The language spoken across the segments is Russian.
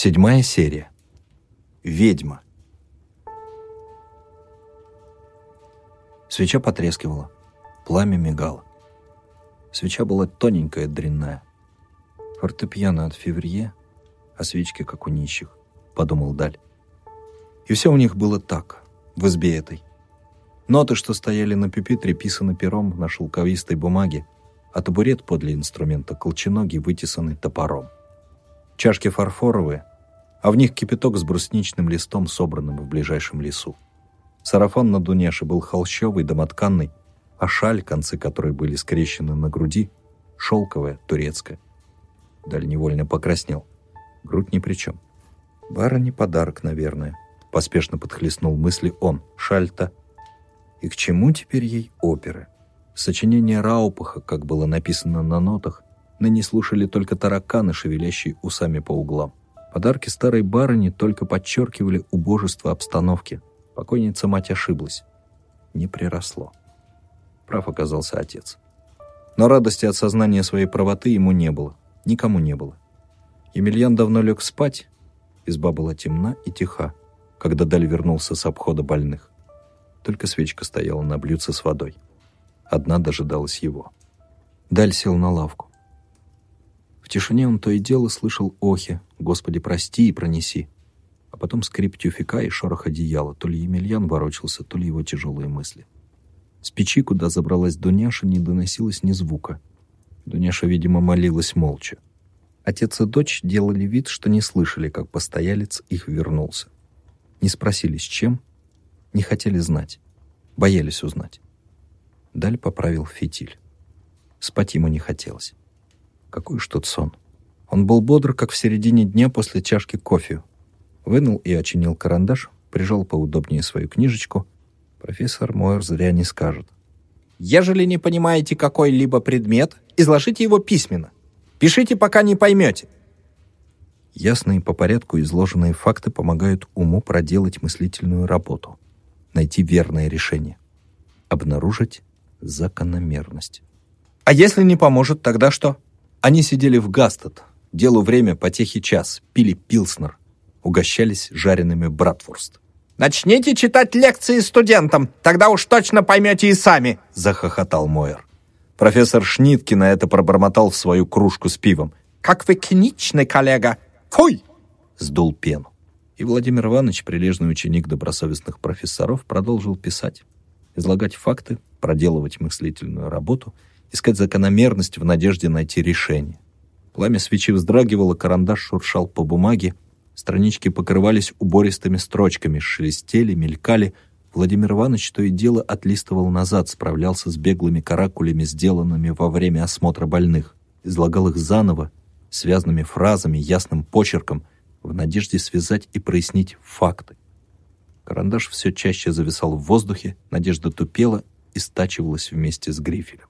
Седьмая серия. Ведьма. Свеча потрескивала, пламя мигало. Свеча была тоненькая, дрянная. Фортепиано от феврье, а свечки как у нищих, подумал Даль. И все у них было так, в избе этой. Ноты, что стояли на пюпитре, писаны пером на шелковистой бумаге, а табурет подле инструмента колченогий вытесанный топором. Чашки фарфоровые, а в них кипяток с брусничным листом, собранным в ближайшем лесу. Сарафан на Дуняше был холщовый, домотканный, а шаль, концы которой были скрещены на груди, шелковая, турецкая. Даль невольно покраснел. Грудь ни при чем. Барыне подарок, наверное. Поспешно подхлестнул мысли он. Шаль-то. И к чему теперь ей оперы? Сочинение Раупаха, как было написано на нотах, ныне слушали только тараканы, шевелящие усами по углам. Подарки старой барыни только подчеркивали убожество обстановки. Покойница мать ошиблась. Не приросло. Прав оказался отец. Но радости от сознания своей правоты ему не было. Никому не было. Емельян давно лег спать. Изба была темна и тиха, когда Даль вернулся с обхода больных. Только свечка стояла на блюдце с водой. Одна дожидалась его. Даль сел на лавку. В тишине он то и дело слышал охи «Господи, прости и пронеси», а потом скрип тюфика и шорох одеяла, то ли Емельян ворочался, то ли его тяжелые мысли. С печи, куда забралась Дуняша, не доносилось ни звука. Дуняша, видимо, молилась молча. Отец и дочь делали вид, что не слышали, как постоялец их вернулся. Не спросили, с чем, не хотели знать, боялись узнать. Даль поправил фитиль. Спать ему не хотелось. Какой уж тот сон. Он был бодр, как в середине дня после чашки кофе. Вынул и очинил карандаш, прижал поудобнее свою книжечку. Профессор Мойер зря не скажет. «Ежели не понимаете какой-либо предмет, изложите его письменно. Пишите, пока не поймете». Ясные по порядку изложенные факты помогают уму проделать мыслительную работу, найти верное решение, обнаружить закономерность. «А если не поможет, тогда что?» Они сидели в Гастад, делу время потехи час, пили пилснер, угощались жареными братвурст. «Начните читать лекции студентам, тогда уж точно поймете и сами!» — захохотал Мойер. Профессор Шнитки на это пробормотал в свою кружку с пивом. «Как вы киничный, коллега! Фуй!» — сдул пену. И Владимир Иванович, прилежный ученик добросовестных профессоров, продолжил писать, излагать факты, проделывать мыслительную работу — искать закономерность в надежде найти решение. Пламя свечи вздрагивало, карандаш шуршал по бумаге, странички покрывались убористыми строчками, шелестели, мелькали. Владимир Иванович то и дело отлистывал назад, справлялся с беглыми каракулями, сделанными во время осмотра больных, излагал их заново, связанными фразами, ясным почерком, в надежде связать и прояснить факты. Карандаш все чаще зависал в воздухе, надежда тупела и стачивалась вместе с грифелем.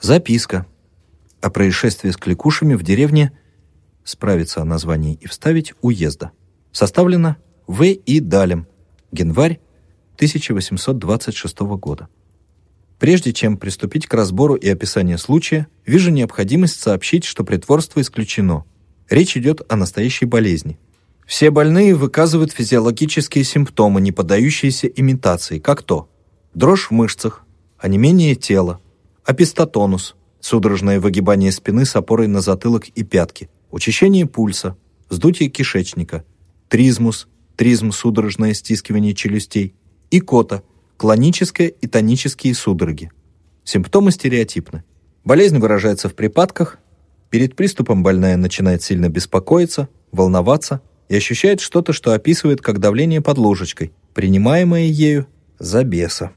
Записка. О происшествии с кликушами в деревне справиться о названии и вставить уезда. Составлено В. И. Далем. Январь 1826 года. Прежде чем приступить к разбору и описанию случая, вижу необходимость сообщить, что притворство исключено. Речь идет о настоящей болезни. Все больные выказывают физиологические симптомы, не поддающиеся имитации, как то дрожь в мышцах, онемение тела, апистотонус, судорожное выгибание спины с опорой на затылок и пятки, учащение пульса, вздутие кишечника, тризмус, тризм – судорожное стискивание челюстей, и кота, клоническое и тонические судороги. Симптомы стереотипны. Болезнь выражается в припадках, перед приступом больная начинает сильно беспокоиться, волноваться и ощущает что-то, что описывает как давление под ложечкой, принимаемое ею за беса.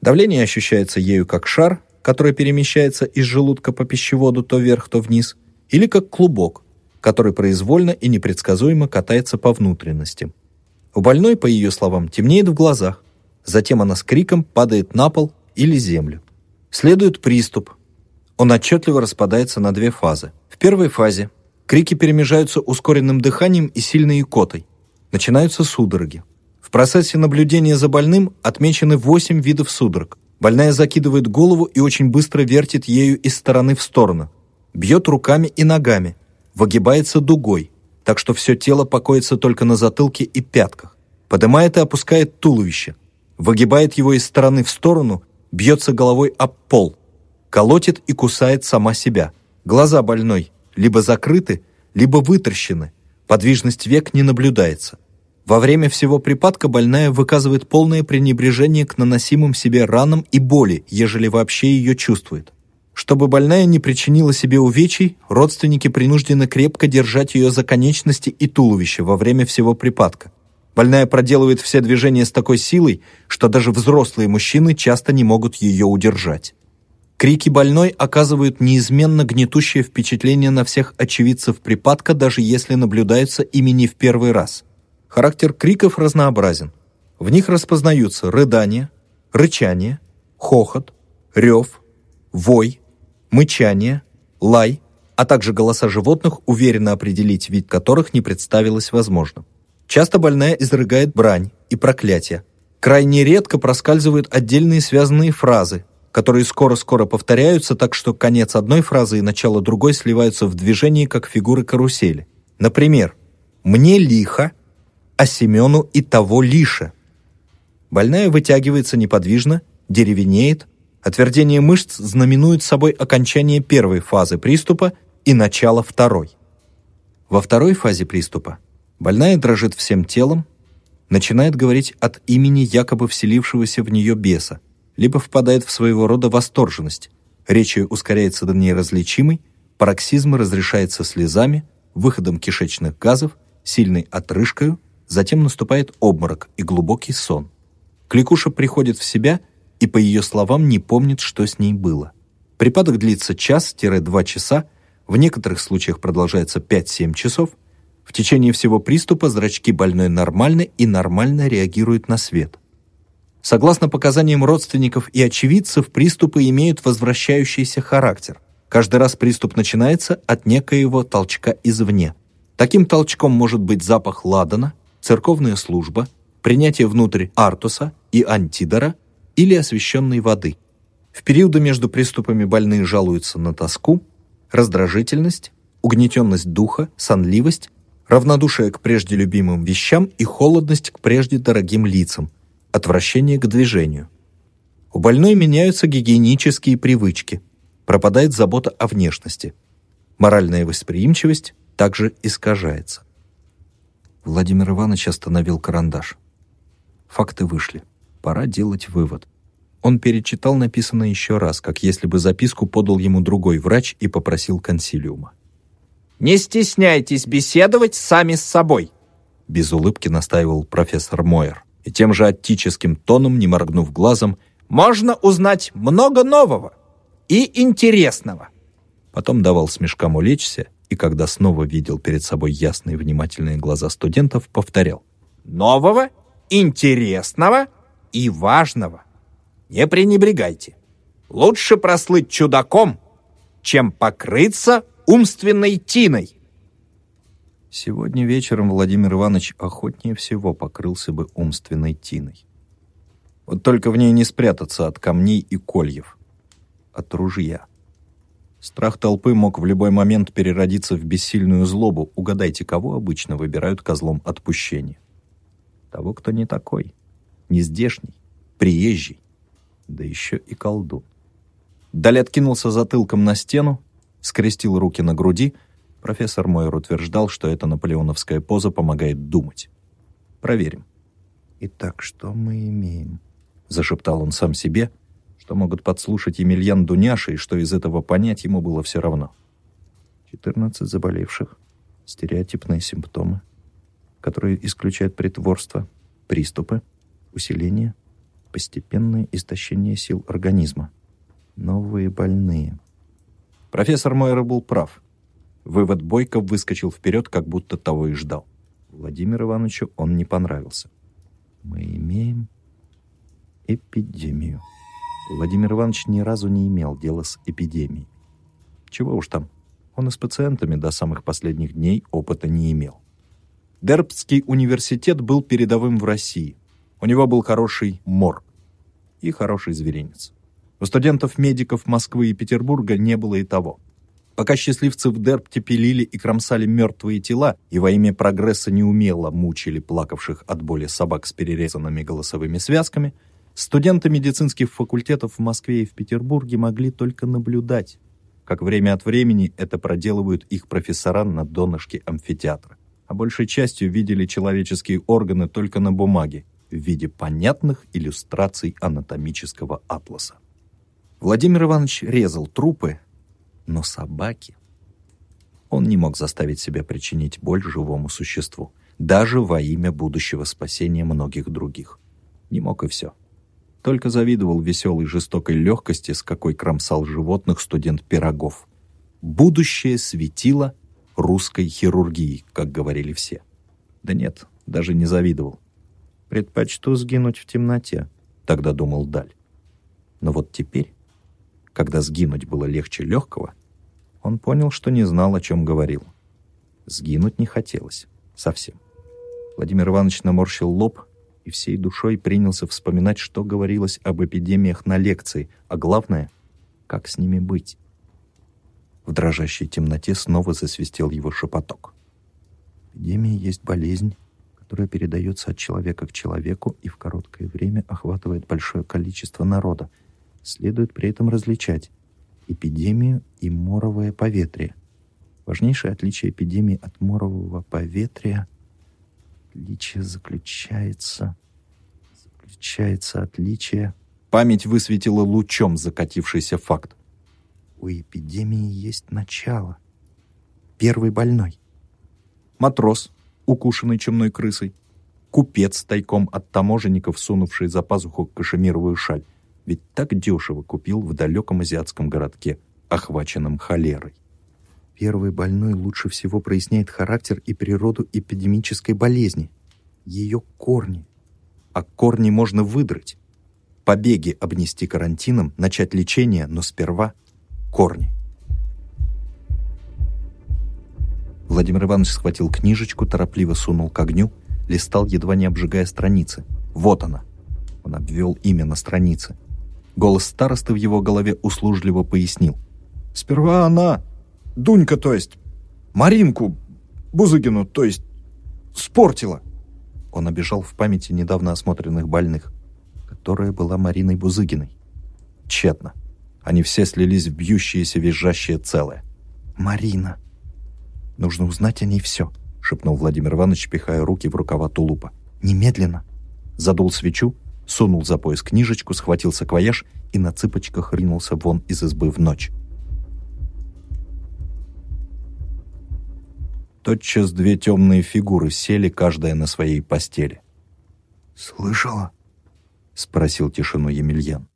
Давление ощущается ею как шар, который перемещается из желудка по пищеводу то вверх, то вниз, или как клубок, который произвольно и непредсказуемо катается по внутренностям. У больной, по ее словам, темнеет в глазах, затем она с криком падает на пол или землю. Следует приступ. Он отчетливо распадается на две фазы. В первой фазе крики перемежаются ускоренным дыханием и сильной икотой. Начинаются судороги. В процессе наблюдения за больным отмечены 8 видов судорог. Больная закидывает голову и очень быстро вертит ею из стороны в сторону. Бьет руками и ногами. Выгибается дугой. так что все тело покоится только на затылке и пятках. Поднимает и опускает туловище, выгибает его из стороны в сторону, бьется головой об пол, колотит и кусает сама себя. Глаза больной либо закрыты, либо вытращены, подвижность век не наблюдается. Во время всего припадка больная выказывает полное пренебрежение к наносимым себе ранам и боли, ежели вообще ее чувствует. Чтобы больная не причинила себе увечий, родственники принуждены крепко держать ее за конечности и туловище во время всего припадка. Больная проделывает все движения с такой силой, что даже взрослые мужчины часто не могут ее удержать. Крики больной оказывают неизменно гнетущее впечатление на всех очевидцев припадка, даже если наблюдаются ими не в первый раз. Характер криков разнообразен. В них распознаются рыдание, рычание, хохот, рев, вой, мычание, лай, а также голоса животных, уверенно определить вид которых не представилось возможным. Часто больная изрыгает брань и проклятие. Крайне редко проскальзывают отдельные связанные фразы, которые скоро-скоро повторяются, так что конец одной фразы и начало другой сливаются в движении, как фигуры карусели. Например, «Мне лихо, а Семену и того лише». Больная вытягивается неподвижно, деревенеет, Отвердение мышц знаменует собой окончание первой фазы приступа и начало второй. Во второй фазе приступа больная дрожит всем телом, начинает говорить от имени якобы вселившегося в нее беса, либо впадает в своего рода восторженность, речь ускоряется до неразличимой, пароксизм разрешается слезами, выходом кишечных газов, сильной отрыжкою, затем наступает обморок и глубокий сон. Кликуша приходит в себя – и, по ее словам, не помнит, что с ней было. Припадок длится час-два часа, в некоторых случаях продолжается 5-7 часов. В течение всего приступа зрачки больной нормальны и нормально реагируют на свет. Согласно показаниям родственников и очевидцев, приступы имеют возвращающийся характер. Каждый раз приступ начинается от некоего толчка извне. Таким толчком может быть запах ладана, церковная служба, принятие внутрь артуса и антидора, или освещенной воды. В периоды между приступами больные жалуются на тоску, раздражительность, угнетенность духа, сонливость, равнодушие к прежде любимым вещам и холодность к прежде дорогим лицам, отвращение к движению. У больной меняются гигиенические привычки, пропадает забота о внешности. Моральная восприимчивость также искажается. Владимир Иванович остановил карандаш. Факты вышли пора делать вывод. Он перечитал написанное еще раз, как если бы записку подал ему другой врач и попросил консилиума. «Не стесняйтесь беседовать сами с собой», без улыбки настаивал профессор Мойер. И тем же оттическим тоном, не моргнув глазом, «Можно узнать много нового и интересного». Потом давал смешкам улечься, и когда снова видел перед собой ясные внимательные глаза студентов, повторял. «Нового, интересного и важного. Не пренебрегайте. Лучше прослыть чудаком, чем покрыться умственной тиной. Сегодня вечером Владимир Иванович охотнее всего покрылся бы умственной тиной. Вот только в ней не спрятаться от камней и кольев, от ружья. Страх толпы мог в любой момент переродиться в бессильную злобу. Угадайте, кого обычно выбирают козлом отпущения? Того, кто не такой нездешний, приезжий, да еще и колдун. Даль откинулся затылком на стену, скрестил руки на груди. Профессор Мойер утверждал, что эта наполеоновская поза помогает думать. Проверим. «Итак, что мы имеем?» — зашептал он сам себе, что могут подслушать Емельян Дуняша, и что из этого понять ему было все равно. 14 заболевших, стереотипные симптомы, которые исключают притворство, приступы, усиление, постепенное истощение сил организма. Новые больные. Профессор Мойер был прав. Вывод Бойко выскочил вперед, как будто того и ждал. Владимиру Ивановичу он не понравился. Мы имеем эпидемию. Владимир Иванович ни разу не имел дела с эпидемией. Чего уж там, он и с пациентами до самых последних дней опыта не имел. Дербстский университет был передовым в России. У него был хороший морг и хороший зверинец. У студентов-медиков Москвы и Петербурга не было и того. Пока счастливцы в Дерпте пилили и кромсали мертвые тела и во имя прогресса неумело мучили плакавших от боли собак с перерезанными голосовыми связками, студенты медицинских факультетов в Москве и в Петербурге могли только наблюдать, как время от времени это проделывают их профессора на донышке амфитеатра, а большей частью видели человеческие органы только на бумаге в виде понятных иллюстраций анатомического атласа. Владимир Иванович резал трупы, но собаки... Он не мог заставить себя причинить боль живому существу, даже во имя будущего спасения многих других. Не мог и все. Только завидовал веселой жестокой легкости, с какой кромсал животных студент Пирогов. Будущее светило русской хирургии, как говорили все. Да нет, даже не завидовал. Предпочту сгинуть в темноте, тогда думал Даль. Но вот теперь, когда сгинуть было легче легкого, он понял, что не знал, о чем говорил. Сгинуть не хотелось. Совсем. Владимир Иванович наморщил лоб и всей душой принялся вспоминать, что говорилось об эпидемиях на лекции, а главное, как с ними быть. В дрожащей темноте снова засвистел его шепоток. Эпидемия есть болезнь, которая передается от человека к человеку и в короткое время охватывает большое количество народа. Следует при этом различать эпидемию и моровое поветрие. Важнейшее отличие эпидемии от морового поветрия отличие заключается... Заключается отличие... Память высветила лучом закатившийся факт. У эпидемии есть начало. Первый больной. Матрос, укушенный чумной крысой. Купец, тайком от таможенников, сунувший за пазуху кашемировую шаль ведь так дешево купил в далеком азиатском городке, охваченном холерой. Первый больной лучше всего проясняет характер и природу эпидемической болезни, ее корни. А корни можно выдрать. Побеги обнести карантином, начать лечение, но сперва корни. Владимир Иванович схватил книжечку, торопливо сунул к огню, листал, едва не обжигая страницы. Вот она. Он обвел имя на странице. Голос старосты в его голове услужливо пояснил. «Сперва она, Дунька, то есть, Маринку, Бузыгину, то есть, спортила». Он обижал в памяти недавно осмотренных больных, которая была Мариной Бузыгиной. Тщетно. Они все слились в бьющееся, визжащее целое. «Марина! Нужно узнать о ней все», — шепнул Владимир Иванович, пихая руки в рукава тулупа. «Немедленно!» Задул свечу сунул за пояс книжечку, схватил саквояж и на цыпочках ринулся вон из избы в ночь. Тотчас две темные фигуры сели, каждая на своей постели. «Слышала?» — спросил тишину Емельян.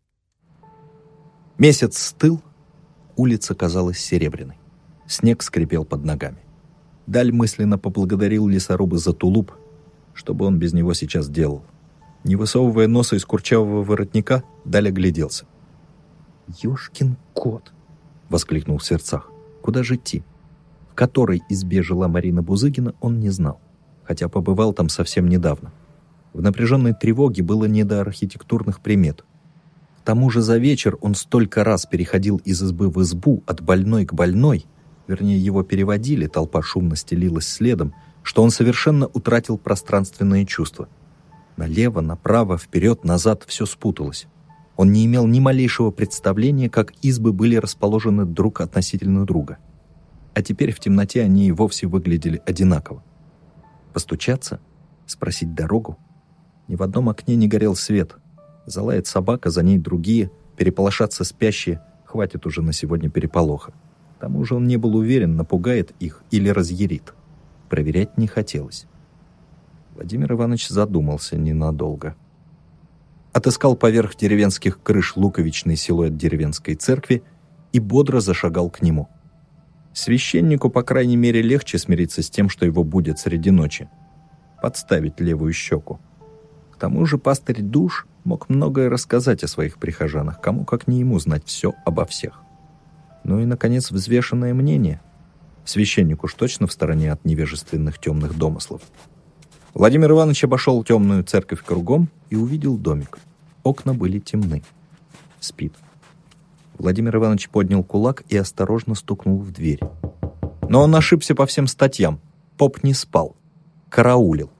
Месяц стыл, улица казалась серебряной. Снег скрипел под ногами. Даль мысленно поблагодарил лесоруба за тулуп, чтобы он без него сейчас делал. Не высовывая носа из курчавого воротника, Даль огляделся. «Ёшкин кот!» — воскликнул в сердцах. «Куда же идти?» Которой избе жила Марина Бузыгина, он не знал, хотя побывал там совсем недавно. В напряженной тревоге было не до архитектурных примет. К тому же за вечер он столько раз переходил из избы в избу, от больной к больной, вернее, его переводили, толпа шумно стелилась следом, что он совершенно утратил пространственные чувства — Налево, направо, вперед, назад все спуталось. Он не имел ни малейшего представления, как избы были расположены друг относительно друга. А теперь в темноте они и вовсе выглядели одинаково. Постучаться? Спросить дорогу? Ни в одном окне не горел свет. Залает собака, за ней другие, переполошатся спящие. Хватит уже на сегодня переполоха. К тому же он не был уверен, напугает их или разъярит. Проверять не хотелось. Владимир Иванович задумался ненадолго. Отыскал поверх деревенских крыш луковичный силуэт деревенской церкви и бодро зашагал к нему. Священнику, по крайней мере, легче смириться с тем, что его будет среди ночи. Подставить левую щеку. К тому же пастырь душ мог многое рассказать о своих прихожанах, кому как не ему знать все обо всех. Ну и, наконец, взвешенное мнение. Священник уж точно в стороне от невежественных темных домыслов. Владимир Иванович обошел темную церковь кругом и увидел домик. Окна были темны. Спит. Владимир Иванович поднял кулак и осторожно стукнул в дверь. Но он ошибся по всем статьям. Поп не спал. Караулил.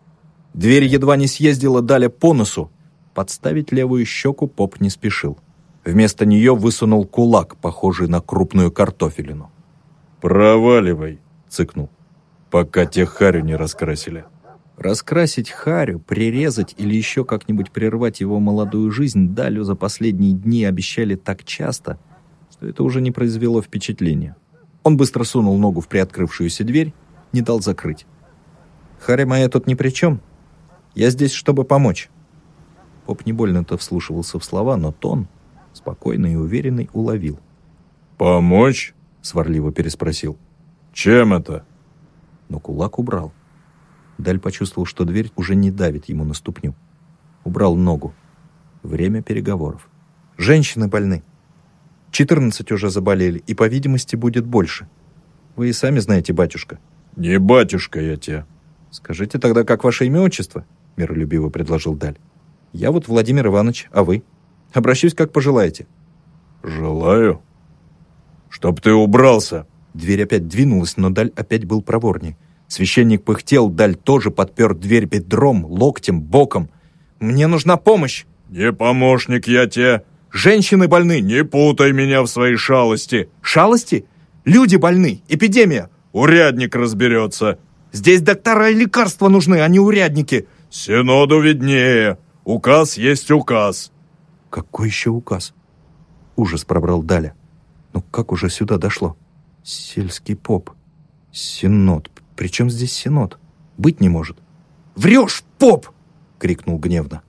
Дверь едва не съездила Даля по носу. Подставить левую щеку поп не спешил. Вместо нее высунул кулак, похожий на крупную картофелину. «Проваливай!» — цыкнул. «Пока те харю не раскрасили». Раскрасить Харю, прирезать или еще как-нибудь прервать его молодую жизнь Далю за последние дни обещали так часто, что это уже не произвело впечатления. Он быстро сунул ногу в приоткрывшуюся дверь, не дал закрыть. «Харя моя тут ни при чем. Я здесь, чтобы помочь». Поп не больно-то вслушивался в слова, но тон, спокойный и уверенный, уловил. «Помочь?» — сварливо переспросил. «Чем это?» Но кулак убрал. Даль почувствовал, что дверь уже не давит ему на ступню. Убрал ногу. Время переговоров. Женщины больны. 14 уже заболели, и, по видимости, будет больше. Вы и сами знаете, батюшка. «Не батюшка я тебе». «Скажите тогда, как ваше имя отчество?» — миролюбиво предложил Даль. «Я вот Владимир Иванович, а вы? Обращусь, как пожелаете». «Желаю. Чтоб ты убрался». Дверь опять двинулась, но Даль опять был проворнее. Священник пыхтел, Даль тоже подпер дверь бедром, локтем, боком. «Мне нужна помощь!» «Не помощник я тебе!» «Женщины больны!» «Не путай меня в свои шалости!» «Шалости? Люди больны! Эпидемия!» «Урядник разберется!» «Здесь доктора и лекарства нужны, а не урядники!» «Синоду виднее! Указ есть указ!» «Какой еще указ?» Ужас пробрал Даля. «Ну как уже сюда дошло?» «Сельский поп. Синод. Причем здесь синод? Быть не может». «Врешь, поп!» — крикнул гневно.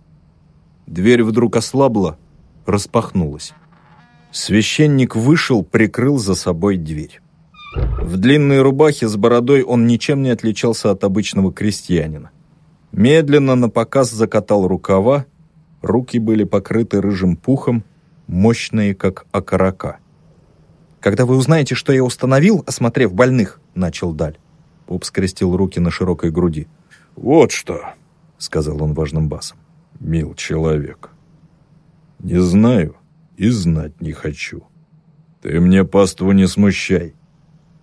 Дверь вдруг ослабла, распахнулась. Священник вышел, прикрыл за собой дверь. В длинной рубахе с бородой он ничем не отличался от обычного крестьянина. Медленно на показ закатал рукава, руки были покрыты рыжим пухом, мощные, как окорока. «Когда вы узнаете, что я установил, осмотрев больных», — начал Даль. Поп скрестил руки на широкой груди. «Вот что», — сказал он важным басом. «Мил человек, не знаю и знать не хочу. Ты мне паству не смущай.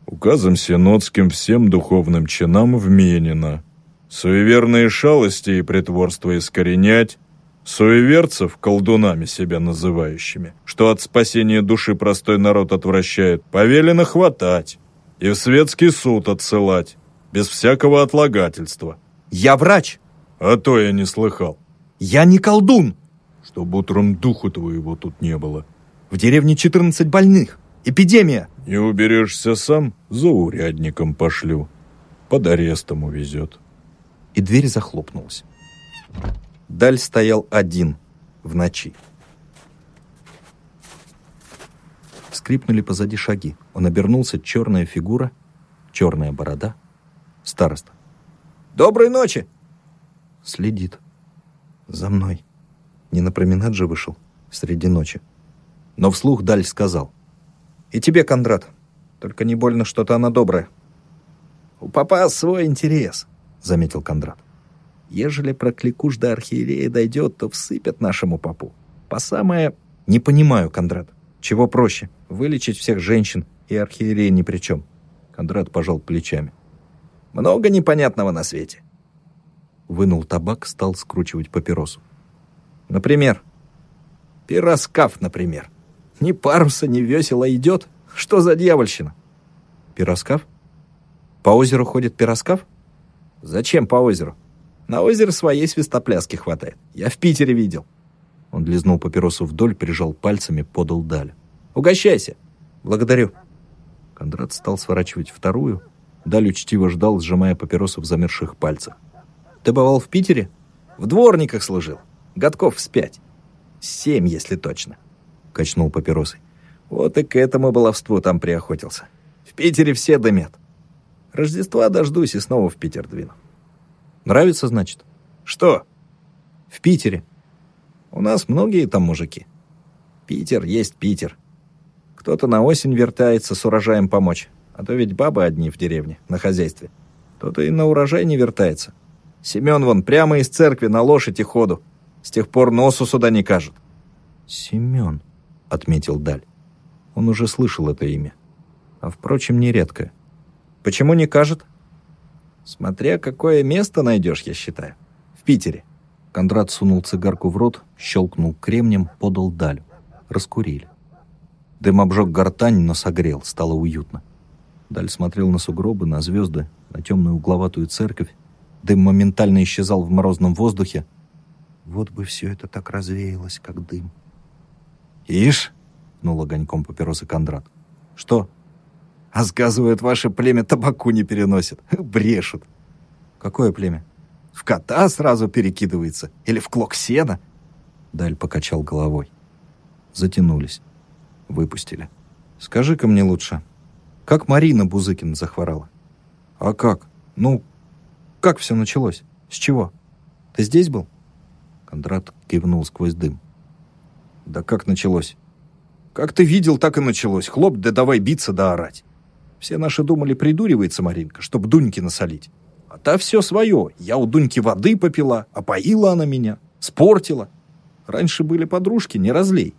Указом синодским всем духовным чинам вменено. Суеверные шалости и притворство искоренять, суеверцев, колдунами себя называющими, что от спасения души простой народ отвращает, повелено хватать и в светский суд отсылать, без всякого отлагательства. «Я врач!» А то я не слыхал. «Я не колдун!» Чтоб утром духу твоего тут не было. «В деревне 14 больных! Эпидемия!» Не уберешься сам, за урядником пошлю. Под арестом увезет. И дверь захлопнулась. Даль стоял один, в ночи. Скрипнули позади шаги. Он обернулся, черная фигура, черная борода. Староста. «Доброй ночи!» Следит. За мной. Не на променад же вышел среди ночи. Но вслух Даль сказал. «И тебе, Кондрат. Только не больно что-то она добрая». «У папа свой интерес», — заметил Кондрат. «Ежели про кликуш до архиерея дойдет, то всыпят нашему папу. По самое...» «Не понимаю, Кондрат. Чего проще? Вылечить всех женщин, и архиерея ни при чем». Кондрат пожал плечами. «Много непонятного на свете». Вынул табак, стал скручивать папиросу. «Например?» «Пироскаф, например. Ни паруса, ни весела идет. Что за дьявольщина?» «Пироскаф? По озеру ходит пироскаф?» «Зачем по озеру? На озере своей свистопляски хватает. Я в Питере видел». Он лизнул папиросу вдоль, прижал пальцами, подал Даль. «Угощайся!» «Благодарю». Кондрат стал сворачивать вторую. Даль учтиво ждал, сжимая папиросу в замерзших пальцах. «Ты бывал в Питере?» «В дворниках служил. Годков с пять. Семь, если точно», — качнул папиросой. «Вот и к этому баловству там приохотился. В Питере все дымят. Рождества дождусь и снова в Питер двину». «Нравится, значит?» «Что?» «В Питере. У нас многие там мужики. Питер есть Питер. Кто-то на осень вертается с урожаем помочь, а то ведь бабы одни в деревне, на хозяйстве. Кто-то и на урожай не вертается. Семен вон прямо из церкви на лошади ходу. С тех пор носу сюда не кажет. «Семен», — отметил Даль. Он уже слышал это имя. А, впрочем, нередко. «Почему не кажет?» «Смотря какое место найдешь, я считаю. В Питере». Кондрат сунул цигарку в рот, щелкнул кремнем, подал Далю. Раскурили. Дым обжег гортань, но согрел, стало уютно. Даль смотрел на сугробы, на звезды, на темную угловатую церковь. Дым моментально исчезал в морозном воздухе. Вот бы все это так развеялось, как дым. «Ишь!» — нул огоньком папиросы Кондрат. «Что?» «А сказывают, ваше племя табаку не переносит. Брешут». «Какое племя?» «В кота сразу перекидывается. Или в клок сена». Даль покачал головой. Затянулись. Выпустили. «Скажи-ка мне лучше, как Марина Бузыкина захворала?» «А как? Ну, как все началось? С чего? Ты здесь был?» Кондрат кивнул сквозь дым. «Да как началось?» «Как ты видел, так и началось. Хлоп, да давай биться да орать. Все наши думали, придуривается Маринка, чтоб Дуньки насолить. А та все свое. Я у Дуньки воды попила, опоила она меня, спортила. Раньше были подружки, не разлей.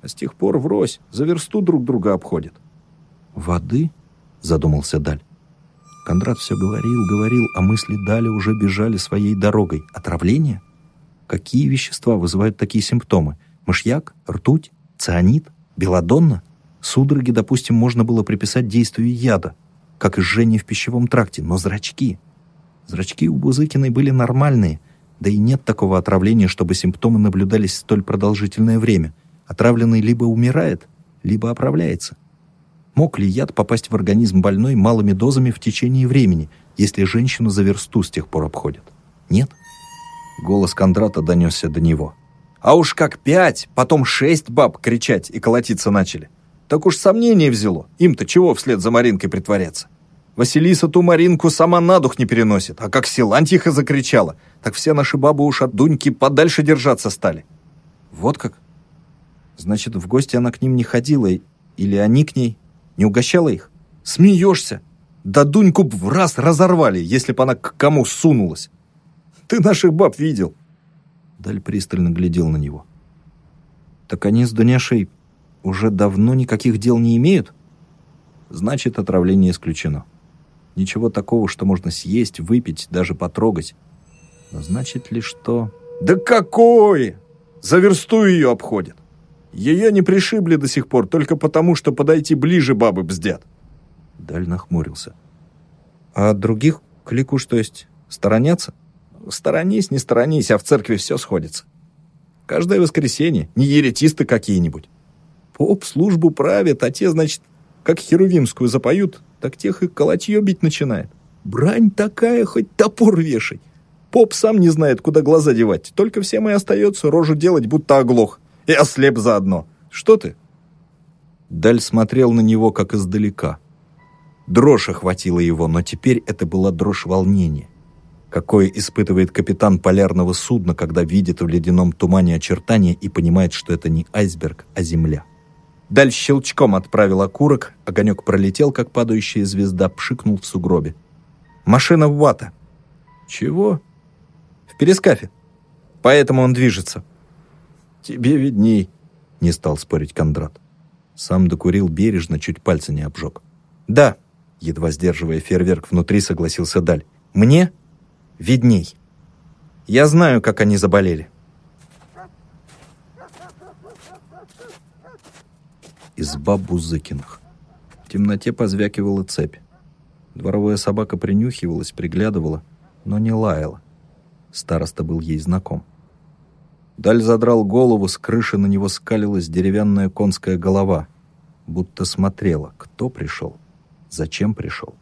А с тех пор врозь, за версту друг друга обходят. «Воды?» — задумался Даль. Кондрат все говорил, говорил, а мысли Дали уже бежали своей дорогой. Отравление? Какие вещества вызывают такие симптомы? Мышьяк? Ртуть? Цианид? Белладонна? Судороги, допустим, можно было приписать действию яда, как и жжение в пищевом тракте, но зрачки... Зрачки у Бузыкиной были нормальные, да и нет такого отравления, чтобы симптомы наблюдались столь продолжительное время. Отравленный либо умирает, либо оправляется. Мог ли яд попасть в организм больной малыми дозами в течение времени, если женщину за версту с тех пор обходят? Нет? Голос Кондрата донесся до него. А уж как пять, потом шесть баб кричать и колотиться начали. Так уж сомнение взяло. Им-то чего вслед за Маринкой притворяться? Василиса ту Маринку сама на дух не переносит, а как Силантьиха закричала, так все наши бабы уж от Дуньки подальше держаться стали. Вот как? Значит, в гости она к ним не ходила, или они к ней? Не угощала их? Смеешься? Да Дуньку б в раз разорвали, если б она к кому сунулась. Ты наших баб видел. Даль пристально глядел на него. Так они с Дуняшей уже давно никаких дел не имеют? Значит, отравление исключено. Ничего такого, что можно съесть, выпить, даже потрогать. Но значит ли, что... Да какое! За версту ее обходят. Ее не пришибли до сих пор, только потому, что подойти ближе бабы бздят. Даль нахмурился. А других кликуш, то есть, сторонятся? Сторонись, не сторонись, а в церкви все сходится. Каждое воскресенье, не еретисты какие-нибудь. Поп службу правит, а те, значит, как херувимскую запоют, так тех и колотье бить начинает. Брань такая, хоть топор вешай. Поп сам не знает, куда глаза девать, только всем и остается рожу делать, будто оглох. И ослеп заодно. Что ты?» Даль смотрел на него, как издалека. Дрожь охватила его, но теперь это была дрожь волнения. Какое испытывает капитан полярного судна, когда видит в ледяном тумане очертания и понимает, что это не айсберг, а земля. Даль щелчком отправил окурок, огонек пролетел, как падающая звезда, пшикнул в сугробе. «Машина в вата». «Чего?» «В перескафе. Поэтому он движется». «Тебе видней», — не стал спорить Кондрат. Сам докурил бережно, чуть пальцы не обжег. «Да», — едва сдерживая фейерверк внутри, согласился Даль. «Мне видней. Я знаю, как они заболели». Изба Бузыкиных. В темноте позвякивала цепь. Дворовая собака принюхивалась, приглядывала, но не лаяла. Староста был ей знаком. Даль задрал голову, с крыши на него скалилась деревянная конская голова, будто смотрела, кто пришел, зачем пришел.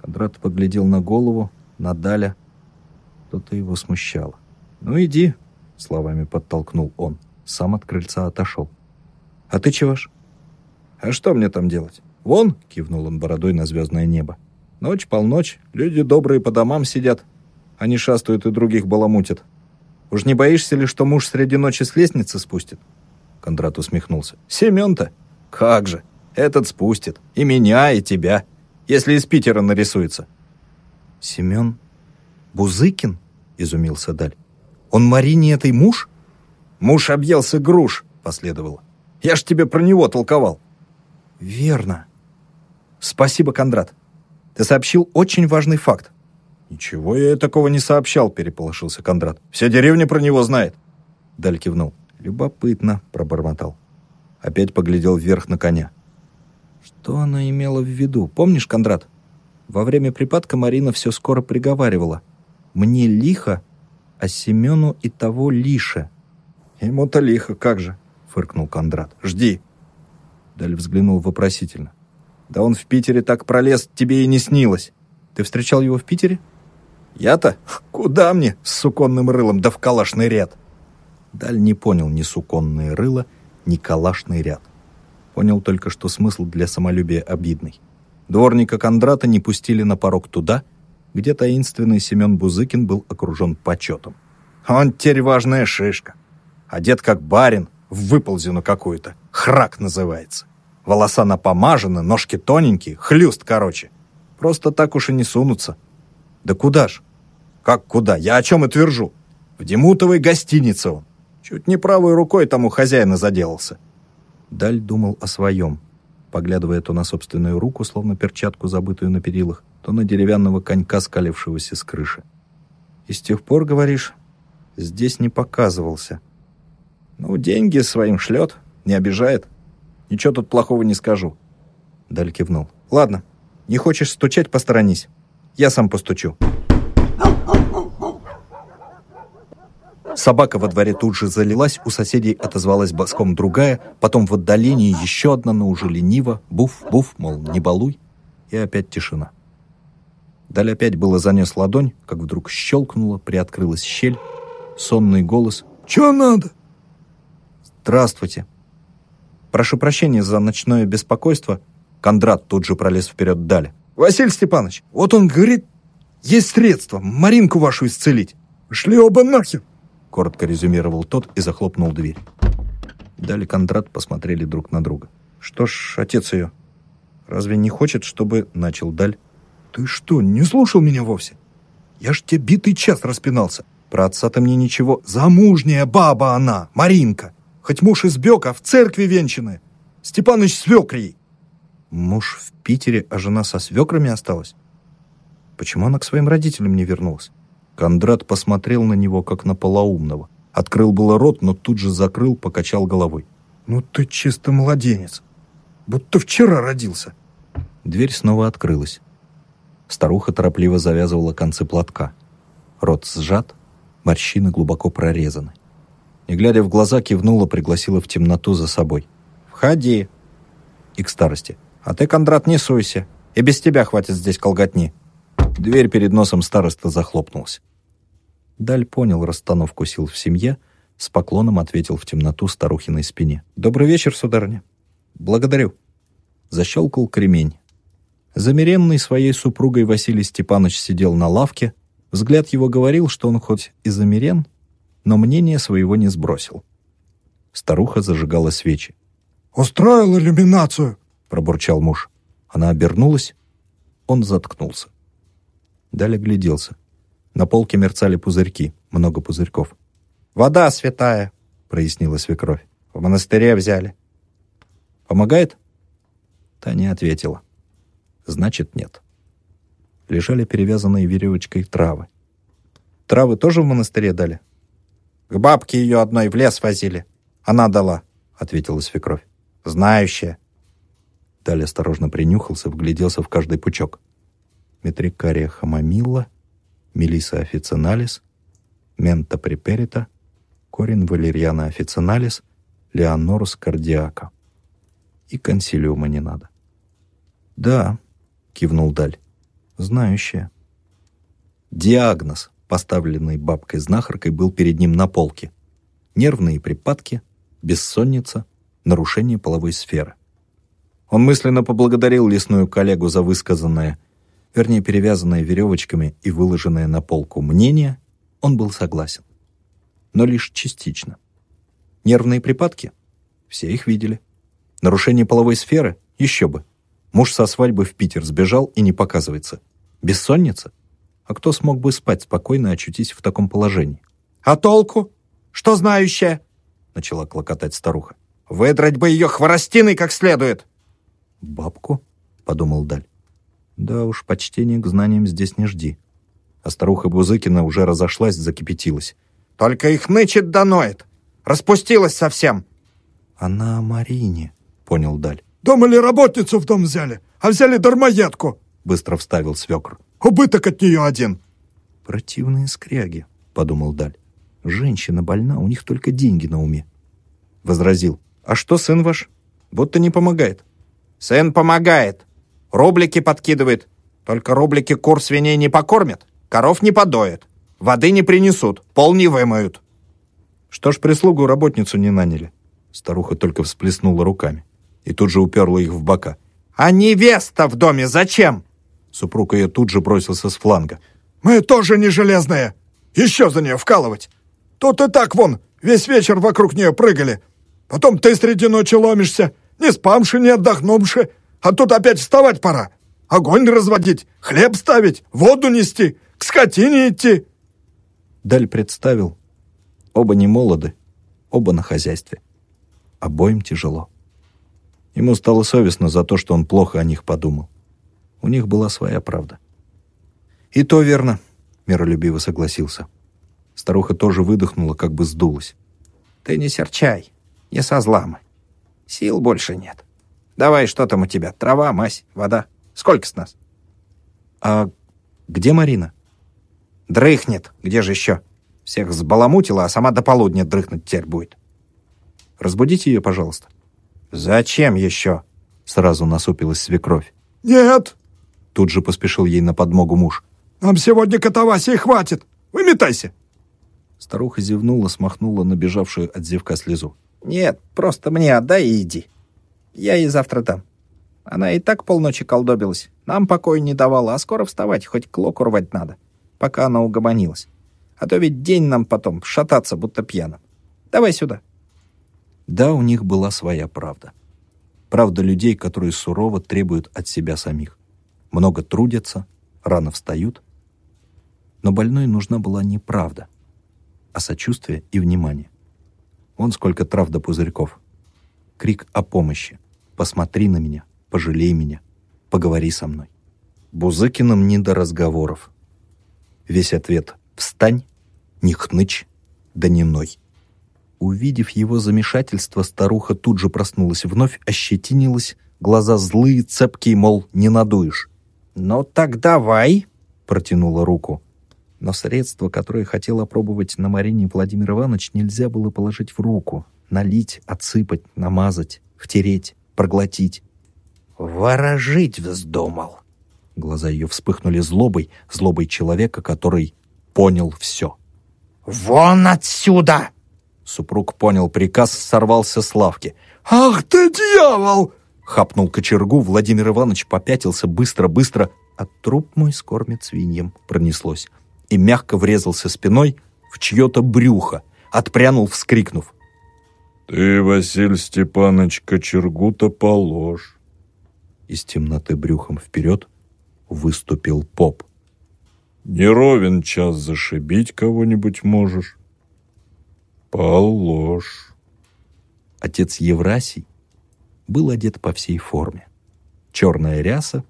Кондрат поглядел на голову, на Даля. Что-то его смущало. «Ну иди», — словами подтолкнул он. Сам от крыльца отошел. «А ты ж?» «А что мне там делать?» «Вон», — кивнул он бородой на звездное небо. «Ночь, полночь, люди добрые по домам сидят. Они шастают и других баламутят. Уж не боишься ли, что муж среди ночи с лестницы спустит?» Кондрат усмехнулся. «Семен-то? Как же! Этот спустит. И меня, и тебя. Если из Питера нарисуется». «Семен? Бузыкин?» — изумился Даль. «Он Марине этой муж?» «Муж объелся груш», — последовало. «Я ж тебе про него толковал. Верно. Спасибо, Кондрат. Ты сообщил очень важный факт. Ничего я такого не сообщал, переполошился Кондрат. Вся деревня про него знает. Даль кивнул. Любопытно, пробормотал. Опять поглядел вверх на коня. Что она имела в виду? Помнишь, Кондрат? Во время припадка Марина все скоро приговаривала. «Мне лихо, а Семену и того лише». «Ему-то лихо, как же?» — фыркнул Кондрат. «Жди». Даль взглянул вопросительно. «Да он в Питере так пролез, тебе и не снилось. Ты встречал его в Питере?» «Я-то? Куда мне с суконным рылом да в калашный ряд?» Даль не понял ни суконное рыло, ни калашный ряд. Понял только, что смысл для самолюбия обидный. Дворника Кондрата не пустили на порог туда, где таинственный Семен Бузыкин был окружен почетом. «Он теперь важная шишка. Одет как барин, в выползину какую-то. Храк называется. Волоса напомажены, ножки тоненькие, хлюст короче. Просто так уж и не сунутся. Да куда ж? Как куда? Я о чем и твержу. В Демутовой гостинице он. Чуть не правой рукой тому хозяина заделался. Даль думал о своем, поглядывая то на собственную руку, словно перчатку, забытую на перилах, то на деревянного конька, скалившегося с крыши. «И с тех пор, говоришь, здесь не показывался?» «Ну, деньги своим шлет, не обижает. Ничего тут плохого не скажу». Даль кивнул. «Ладно, не хочешь стучать, посторонись. Я сам постучу». Собака во дворе тут же залилась, у соседей отозвалась боском другая, потом в отдалении еще одна, но уже лениво, буф-буф, мол, не балуй, и опять тишина. Даль опять было занес ладонь, как вдруг щелкнула, приоткрылась щель, сонный голос «Чего надо?» «Здравствуйте!» «Прошу прощения за ночное беспокойство», Кондрат тут же пролез вперед Даля. «Василий Степанович, вот он говорит, есть средства, Маринку вашу исцелить. Шли оба нахер!» коротко резюмировал тот и захлопнул дверь. Дали Кондрат посмотрели друг на друга. «Что ж, отец ее, разве не хочет, чтобы...» — начал Даль. «Ты что, не слушал меня вовсе? Я ж тебе битый час распинался. Про отца ты мне ничего. Замужняя баба она, Маринка. Хоть муж избег, а в церкви венчанная. Степаныч свекр ей». «Муж в Питере, а жена со свекрами осталась? Почему она к своим родителям не вернулась?» Кондрат посмотрел на него, как на полоумного. Открыл было рот, но тут же закрыл, покачал головой. «Ну ты чисто младенец. Будто вчера родился». Дверь снова открылась. Старуха торопливо завязывала концы платка. Рот сжат, морщины глубоко прорезаны. Не глядя в глаза, кивнула, пригласила в темноту за собой. «Входи!» И к старости. «А ты, Кондрат, не суйся, и без тебя хватит здесь колготни». Дверь перед носом староста захлопнулась. Даль понял расстановку сил в семье, с поклоном ответил в темноту старухиной спине. «Добрый вечер, сударыня». «Благодарю». Защелкал кремень. Замеренный своей супругой Василий Степанович сидел на лавке. Взгляд его говорил, что он хоть и замерен, но мнение своего не сбросил. Старуха зажигала свечи. «Устроил иллюминацию!» — пробурчал муж. Она обернулась. Он заткнулся. Далее гляделся. На полке мерцали пузырьки, много пузырьков. «Вода святая», — прояснила свекровь. «В монастыре взяли». «Помогает?» Та не ответила. «Значит, нет». Лежали перевязанные веревочкой травы. «Травы тоже в монастыре дали?» «К бабке ее одной в лес возили. Она дала», — ответила свекровь. «Знающая». Далее осторожно принюхался, вгляделся в каждый пучок. Метрикария хамамилла, Мелиса официналис, Мента преперита, корень Валерьяна официналис, Леонорус кардиака. И консилиума не надо. «Да», — кивнул Даль, — «знающая». Диагноз, поставленный бабкой-знахаркой, был перед ним на полке. Нервные припадки, бессонница, нарушение половой сферы. Он мысленно поблагодарил лесную коллегу за высказанное — вернее перевязанное веревочками и выложенное на полку мнение, он был согласен. Но лишь частично. Нервные припадки? Все их видели. Нарушение половой сферы? Еще бы. Муж со свадьбы в Питер сбежал и не показывается. Бессонница? А кто смог бы спать спокойно, очутись в таком положении? «А толку? Что знающая?» Начала клокотать старуха. «Выдрать бы ее хворостиной как следует!» «Бабку?» — подумал Даль. «Да уж, почтение к знаниям здесь не жди». А старуха Бузыкина уже разошлась, закипятилась. «Только их нычет да ноет! Распустилась совсем!» «Она о Марине», — понял Даль. Думали, работницу в дом взяли, а взяли дармоедку. Быстро вставил свекр. Убыток от нее один. Противные скряги, подумал Даль. Женщина больна, у них только деньги на уме. Возразил. А что сын ваш? Будто не помогает. Сын помогает. Рублики подкидывает. Только рублики кур свиней не покормят, коров не подоят, воды не принесут, пол не вымоют. Что ж прислугу работницу не наняли? Старуха только всплеснула руками и тут же уперла их в бока. «А невеста в доме зачем?» Супруг ее тут же бросился с фланга. «Мы тоже не железные. Еще за нее вкалывать. Тут и так вон, весь вечер вокруг нее прыгали. Потом ты среди ночи ломишься, не спамши, не отдохнувши. А тут опять вставать пора. Огонь разводить, хлеб ставить, воду нести, к скотине идти». Даль представил. Оба не молоды, оба на хозяйстве. Обоим тяжело. Ему стало совестно за то, что он плохо о них подумал. У них была своя правда. «И то верно», — миролюбиво согласился. Старуха тоже выдохнула, как бы сдулась. «Ты не серчай, не со зла мы. Сил больше нет. Давай, что там у тебя? Трава, мазь, вода. Сколько с нас?» «А где Марина?» «Дрыхнет. Где же еще? Всех взбаламутила, а сама до полудня дрыхнуть теперь будет». «Разбудите ее, пожалуйста». «Зачем еще?» Сразу насупилась свекровь. «Нет!» Тут же поспешил ей на подмогу муж. «Нам сегодня катавасии хватит! Выметайся!» Старуха зевнула, смахнула набежавшую от зевка слезу. «Нет, просто мне отдай и иди. Я ей завтра дам. Она и так полночи колдобилась. Нам покоя не давала, а скоро вставать, хоть клок урвать надо, пока она угомонилась. А то ведь день нам потом шататься, будто пьяным. Давай сюда». Да, у них была своя правда. Правда людей, которые сурово требуют от себя самих. Много трудятся, рано встают. Но больной нужна была не правда, а сочувствие и внимание. Вон сколько трав до пузырьков. Крик о помощи. «Посмотри на меня, пожалей меня, поговори со мной». Бузыкиным не до разговоров. Весь ответ «Встань, не хнычь, да не ной». Увидев его замешательство, старуха тут же проснулась вновь, ощетинилась, глаза злые, цепкие, мол, не надуешь. «Ну так давай!» — протянула руку. Но средство, которое хотел опробовать на Марине Владимир Иванович, нельзя было положить в руку. Налить, отсыпать, намазать, втереть, проглотить. «Ворожить вздумал!» Глаза ее вспыхнули злобой, злобой человека, который понял все. «Вон отсюда!» Супруг понял приказ, сорвался с лавки. «Ах ты, дьявол!» Хапнул кочергу, Владимир Иванович попятился быстро-быстро. «А труп мой скормит свиньям», пронеслось. И мягко врезался спиной в чье-то брюхо, отпрянул, вскрикнув. «Ты, Василь Степанович, кочергу-то положь!» Из темноты брюхом вперед выступил поп. «Не ровен час зашибить кого-нибудь можешь?» «Положь». Отец Еврасий был одет по всей форме. Черная ряса,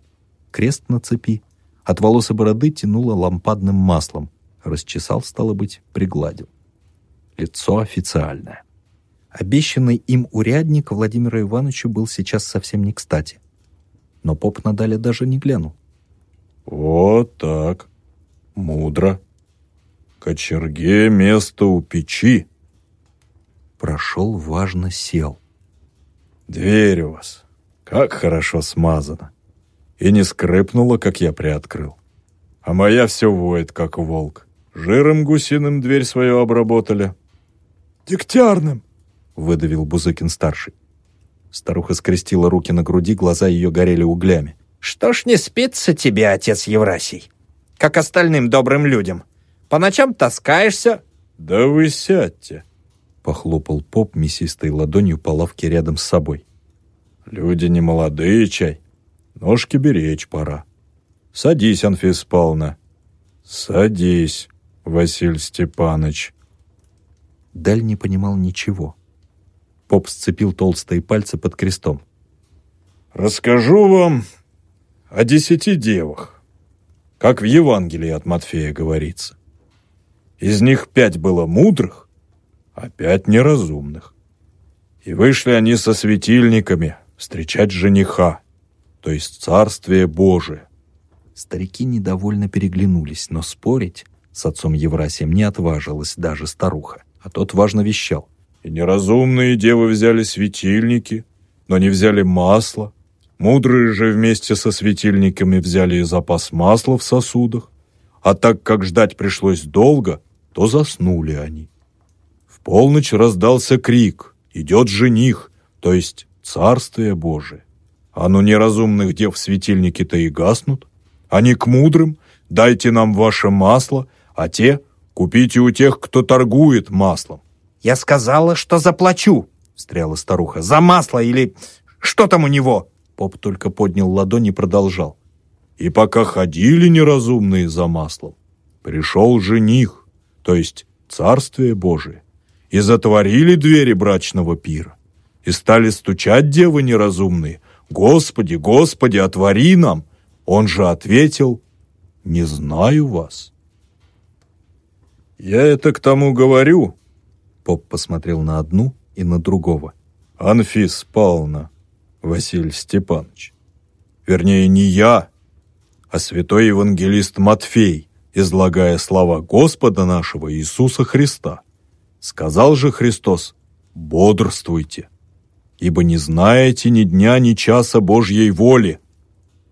крест на цепи, от волос и бороды тянуло лампадным маслом. Расчесал, стало быть, пригладил. Лицо официальное. Обещанный им урядник Владимиру Ивановичу был сейчас совсем не кстати. Но поп на Даля даже не глянул. «Вот так. Мудро. Кочерге место у печи прошел, важно сел. «Дверь у вас, как хорошо смазана. И не скрипнула, как я приоткрыл. А моя все воет, как волк. Жиром гусиным дверь свою обработали». «Дегтярным», — выдавил Бузыкин-старший. Старуха скрестила руки на груди, глаза ее горели углями. «Что ж не спится тебе, отец Еврасий? Как остальным добрым людям. По ночам таскаешься?» «Да вы сядьте», Похлопал поп мясистой ладонью по лавке рядом с собой. «Люди не молодые, чай. Ножки беречь пора. Садись, Анфис Павловна. Садись, Василь Степаныч». Даль не понимал ничего. Поп сцепил толстые пальцы под крестом. Расскажу вам о десяти девах, как в Евангелии от Матфея говорится. Из них пять было мудрых, а пять неразумных. И вышли они со светильниками встречать жениха, то есть Царствие Божие. Старики недовольно переглянулись, но спорить с отцом Еврасием не отважилась даже старуха, а тот важно вещал. И неразумные девы взяли светильники, но не взяли масло. Мудрые же вместе со светильниками взяли и запас масла в сосудах. А так как ждать пришлось долго, то заснули они. Полночь раздался крик «Идет жених!», то есть Царствие Божие. А ну неразумных дев светильники-то и гаснут. Они к мудрым «Дайте нам ваше масло», а те «Купите у тех, кто торгует маслом». «Я сказала, что заплачу», — встряла старуха, — «за масло или что там у него?» Поп только поднял ладонь и продолжал. «И пока ходили неразумные за маслом, пришел жених, то есть Царствие Божие, и затворили двери брачного пира, и стали стучать девы неразумные, «Господи, Господи, отвори нам!» Он же ответил, «Не знаю вас». «Я это к тому говорю», Поп посмотрел на одну и на другого. «Анфис Павловна, Василий Степанович. Вернее, не я, а святой евангелист Матфей, излагая слова Господа нашего Иисуса Христа. Сказал же Христос, бодрствуйте, ибо не знаете ни дня, ни часа Божьей воли».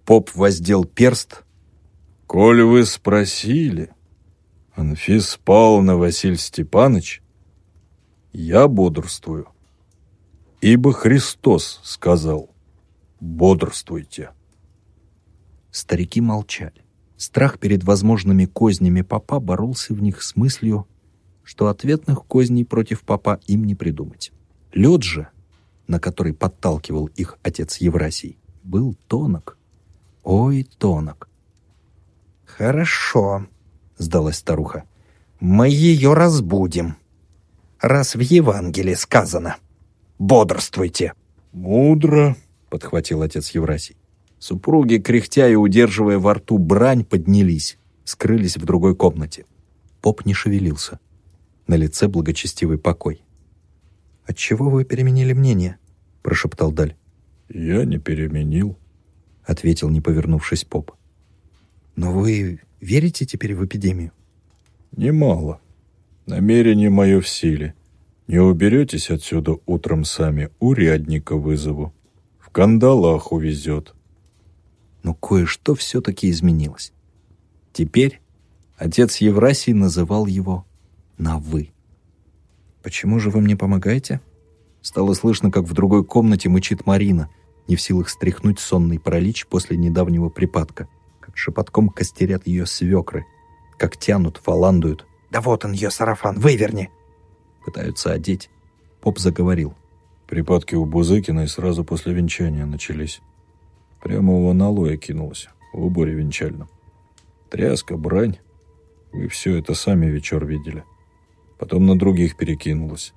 Поп воздел перст. «Коль вы спросили, Анфис Павловна Василий Степанович, я бодрствую. Ибо Христос сказал, бодрствуйте. Старики молчали. Страх перед возможными кознями папа боролся в них с мыслью, что ответных козней против папа им не придумать. Лед же, на который подталкивал их отец Еврасий, был тонок. Ой, тонок. «Хорошо», — сдалась старуха. «Мы ее разбудим» раз в Евангелии сказано. Бодрствуйте!» «Мудро!» — подхватил отец Еврасий. Супруги, кряхтя и удерживая во рту брань, поднялись, скрылись в другой комнате. Поп не шевелился. На лице благочестивый покой. «Отчего вы переменили мнение?» — прошептал Даль. «Я не переменил», — ответил, не повернувшись поп. «Но вы верите теперь в эпидемию?» «Немало», Намерение мое в силе. Не уберетесь отсюда утром сами, урядника вызову. В кандалах увезет. Но кое-что все-таки изменилось. Теперь отец Еврасий называл его на «вы». «Почему же вы мне помогаете?» Стало слышно, как в другой комнате мычит Марина, не в силах стряхнуть сонный паралич после недавнего припадка, как шепотком костерят ее свекры, как тянут, валандуют, да вот он ее сарафан, выверни!» Пытаются одеть. Поп заговорил. Припадки у Бузыкиной сразу после венчания начались. Прямо у аналоя кинулась, в уборе венчальном. Тряска, брань. Вы все это сами вечер видели. Потом на других перекинулась.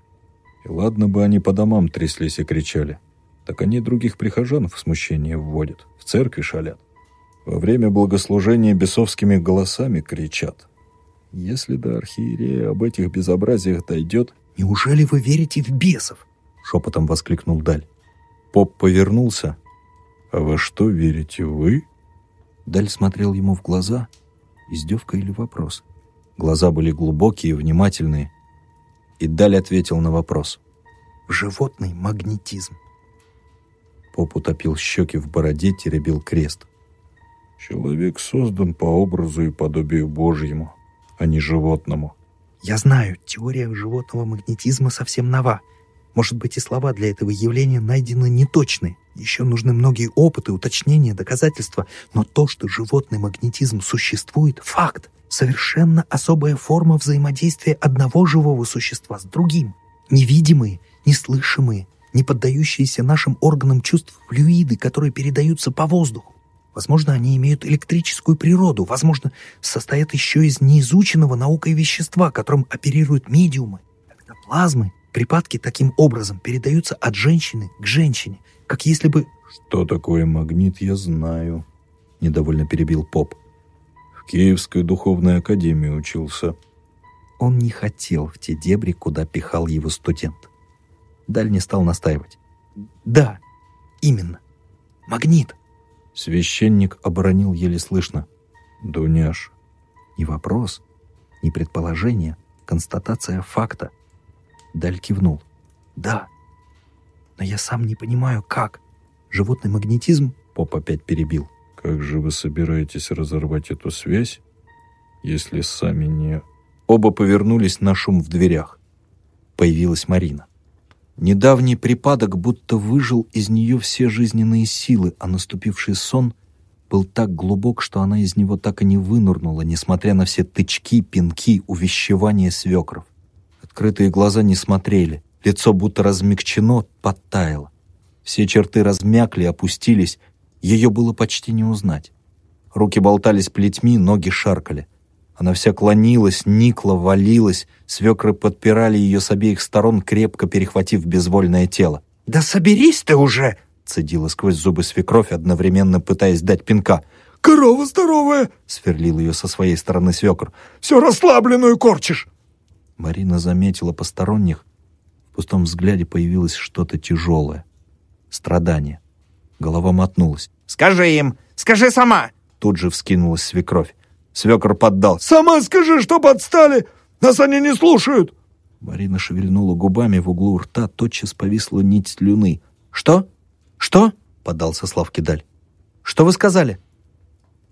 И ладно бы они по домам тряслись и кричали. Так они других прихожан в смущение вводят, в церкви шалят. Во время благослужения бесовскими голосами кричат, если до архиерея об этих безобразиях дойдет... «Неужели вы верите в бесов?» — шепотом воскликнул Даль. Поп повернулся. «А во что верите вы?» Даль смотрел ему в глаза. Издевка или вопрос? Глаза были глубокие, внимательные. И Даль ответил на вопрос. «В животный магнетизм». Поп утопил щеки в бороде, теребил крест. «Человек создан по образу и подобию Божьему», а не животному. Я знаю, теория животного магнетизма совсем нова. Может быть, и слова для этого явления найдены неточные. Еще нужны многие опыты, уточнения, доказательства. Но то, что животный магнетизм существует, факт. Совершенно особая форма взаимодействия одного живого существа с другим. Невидимые, неслышимые, не поддающиеся нашим органам чувств флюиды, которые передаются по воздуху. Возможно, они имеют электрическую природу, возможно, состоят еще из неизученного наукой вещества, которым оперируют медиумы. Когда плазмы, припадки таким образом передаются от женщины к женщине, как если бы... «Что такое магнит, я знаю», — недовольно перебил поп. «В Киевской духовной академии учился». Он не хотел в те дебри, куда пихал его студент. Даль не стал настаивать. «Да, именно. Магнит!» Священник оборонил еле слышно. «Дуняш». Не вопрос, не предположение, констатация факта. Даль кивнул. «Да, но я сам не понимаю, как. Животный магнетизм?» Поп опять перебил. «Как же вы собираетесь разорвать эту связь, если сами не...» Оба повернулись на шум в дверях. Появилась Марина. Недавний припадок будто выжил из нее все жизненные силы, а наступивший сон был так глубок, что она из него так и не вынырнула, несмотря на все тычки, пинки, увещевания свекров. Открытые глаза не смотрели, лицо будто размягчено, подтаяло. Все черты размякли, опустились, ее было почти не узнать. Руки болтались плетьми, ноги шаркали. Она вся клонилась, никла, валилась, свекры подпирали ее с обеих сторон, крепко перехватив безвольное тело. «Да соберись ты уже!» — цедила сквозь зубы свекровь, одновременно пытаясь дать пинка. «Корова здоровая!» — сверлил ее со своей стороны свекр. «Все расслабленную корчишь!» Марина заметила посторонних. В пустом взгляде появилось что-то тяжелое. Страдание. Голова мотнулась. «Скажи им! Скажи сама!» Тут же вскинулась свекровь. Свекор поддал. «Сама скажи, чтоб отстали! Нас они не слушают!» Марина шевельнула губами в углу рта, тотчас повисла нить слюны. «Что? Что?» — подался Славки Даль. «Что вы сказали?»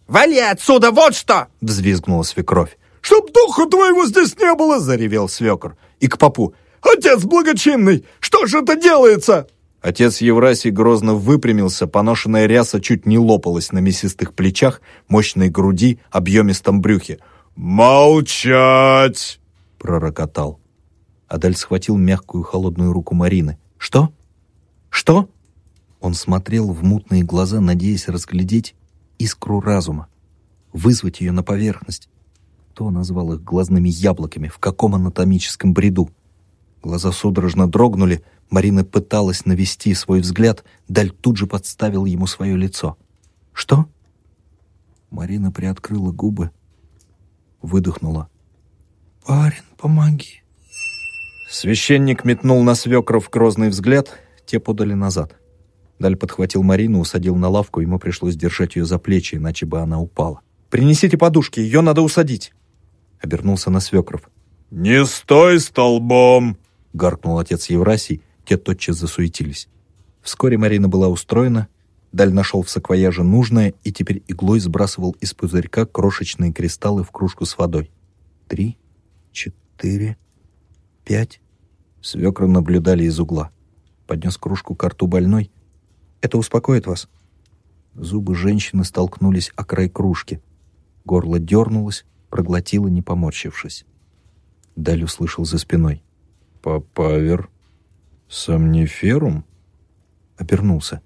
«Вали отсюда, вот что!» — взвизгнула свекровь. «Чтоб духа твоего здесь не было!» — заревел свекор. И к попу. «Отец благочинный! Что же это делается?» Отец Еврасий грозно выпрямился, поношенная ряса чуть не лопалась на мясистых плечах, мощной груди, объемистом брюхе. «Молчать!» — пророкотал. Адель схватил мягкую холодную руку Марины. «Что? Что?» Он смотрел в мутные глаза, надеясь разглядеть искру разума, вызвать ее на поверхность. Кто назвал их глазными яблоками, в каком анатомическом бреду? Глаза судорожно дрогнули, Марина пыталась навести свой взгляд, Даль тут же подставил ему свое лицо. «Что?» Марина приоткрыла губы, выдохнула. «Парень, помоги!» Священник метнул на свекров грозный взгляд, те подали назад. Даль подхватил Марину, усадил на лавку, ему пришлось держать ее за плечи, иначе бы она упала. «Принесите подушки, ее надо усадить!» Обернулся на свекров. «Не стой столбом!» — гаркнул отец Еврасий, те тотчас засуетились. Вскоре Марина была устроена, Даль нашел в саквояже нужное и теперь иглой сбрасывал из пузырька крошечные кристаллы в кружку с водой. Три, четыре, пять. Свекры наблюдали из угла. Поднес кружку к рту больной. «Это успокоит вас?» Зубы женщины столкнулись о край кружки. Горло дернулось, проглотило, не поморщившись. Даль услышал за спиной. «Папавер?» «Сомниферум?» Обернулся.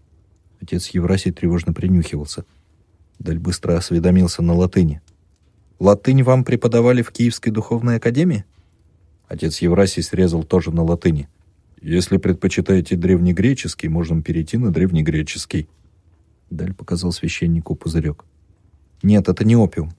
Отец Еврасий тревожно принюхивался. Даль быстро осведомился на латыни. «Латынь вам преподавали в Киевской духовной академии?» Отец Еврасий срезал тоже на латыни. «Если предпочитаете древнегреческий, можем перейти на древнегреческий». Даль показал священнику пузырек. «Нет, это не опиум».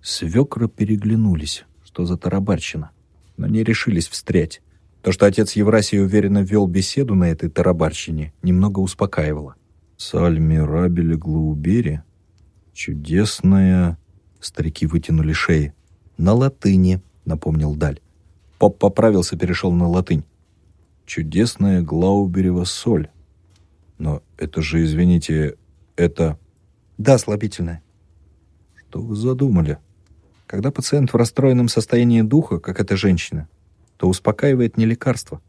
Свекры переглянулись. Что за тарабарщина? Но не решились встрять. То, что отец Еврасий уверенно вел беседу на этой тарабарщине, немного успокаивало. «Сальми рабели глаубери? Чудесная...» Старики вытянули шеи. «На латыни», — напомнил Даль. Поп поправился, перешел на латынь. «Чудесная глауберева соль. Но это же, извините, это...» «Да, слабительное». «Что вы задумали?» Когда пациент в расстроенном состоянии духа, как эта женщина, то успокаивает не лекарство,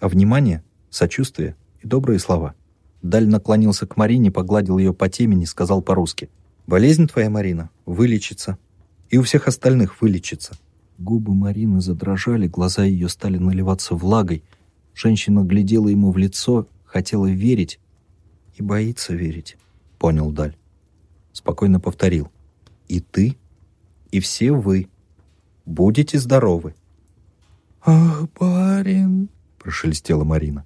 а внимание, сочувствие и добрые слова. Даль наклонился к Марине, погладил ее по темени, сказал по-русски. «Болезнь твоя, Марина, вылечится. И у всех остальных вылечится». Губы Марины задрожали, глаза ее стали наливаться влагой. Женщина глядела ему в лицо, хотела верить и боится верить, понял Даль. Спокойно повторил. «И ты, и все вы будете здоровы». «Ах, барин!» — прошелестела Марина.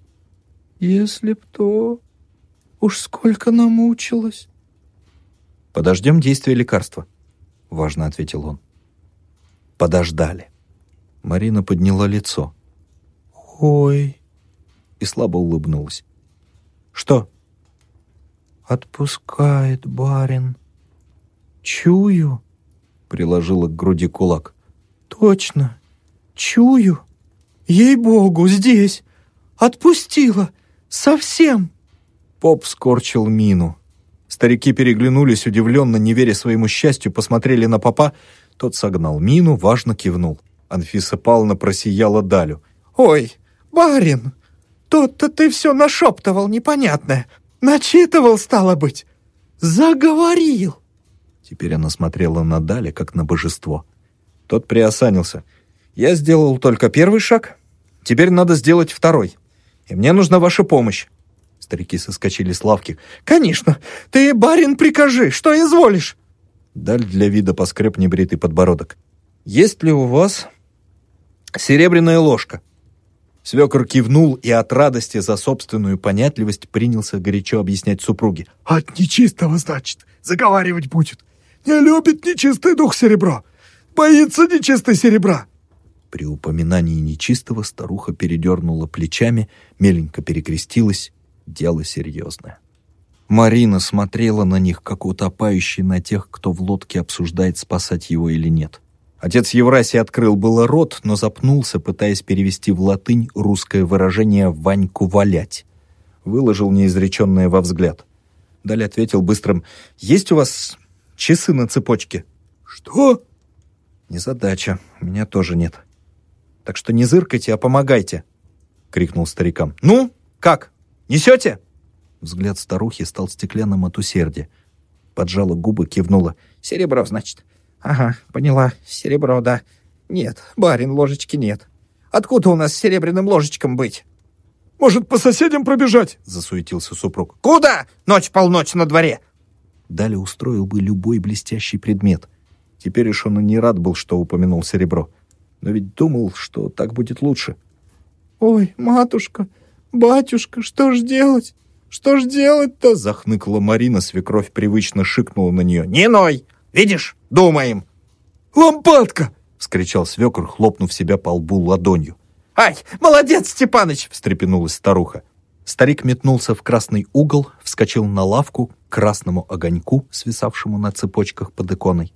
«Если б то...» Уж сколько намучилась. «Подождем действия лекарства», — важно ответил он. Подождали. Марина подняла лицо. Ой. И слабо улыбнулась. «Что?» «Отпускает барин. Чую», — приложила к груди кулак. «Точно. Чую. Ей-богу, здесь. Отпустила. Совсем». Поп скорчил мину. Старики переглянулись, удивленно, не веря своему счастью, посмотрели на попа. Тот согнал мину, важно кивнул. Анфиса Павловна просияла Далю. «Ой, барин, тут-то ты все нашептывал непонятное. Начитывал, стало быть. Заговорил». Теперь она смотрела на Даля, как на божество. Тот приосанился. «Я сделал только первый шаг. Теперь надо сделать второй. И мне нужна ваша помощь. Старики соскочили с лавки. «Конечно! Ты, барин, прикажи, что изволишь!» Даль для вида поскреб небритый подбородок. «Есть ли у вас серебряная ложка?» Свекор кивнул и от радости за собственную понятливость принялся горячо объяснять супруге. «От нечистого, значит, заговаривать будет. Не любит нечистый дух серебро. Боится нечистой серебра». При упоминании нечистого старуха передернула плечами, меленько перекрестилась дело серьезное. Марина смотрела на них, как утопающий на тех, кто в лодке обсуждает, спасать его или нет. Отец Еврасий открыл было рот, но запнулся, пытаясь перевести в латынь русское выражение «Ваньку валять». Выложил неизреченное во взгляд. Далее ответил быстрым «Есть у вас часы на цепочке?» «Что?» «Незадача. У меня тоже нет. Так что не зыркайте, а помогайте!» — крикнул старикам. «Ну, как?» Несете?» Взгляд старухи стал стеклянным от усердия. Поджала губы, кивнула. «Серебро, значит?» «Ага, поняла. Серебро, да. Нет, барин, ложечки нет. Откуда у нас с серебряным ложечком быть?» «Может, по соседям пробежать?» — засуетился супруг. «Куда? Ночь-полночь на дворе!» Далее устроил бы любой блестящий предмет. Теперь уж он и не рад был, что упомянул серебро. Но ведь думал, что так будет лучше. «Ой, матушка!» «Батюшка, что ж делать? Что ж делать-то?» Захныкала Марина, свекровь привычно шикнула на нее. «Не ной! Видишь, думаем!» «Лампадка!» — вскричал свекр, хлопнув себя по лбу ладонью. «Ай, молодец, Степаныч!» — встрепенулась старуха. Старик метнулся в красный угол, вскочил на лавку к красному огоньку, свисавшему на цепочках под иконой.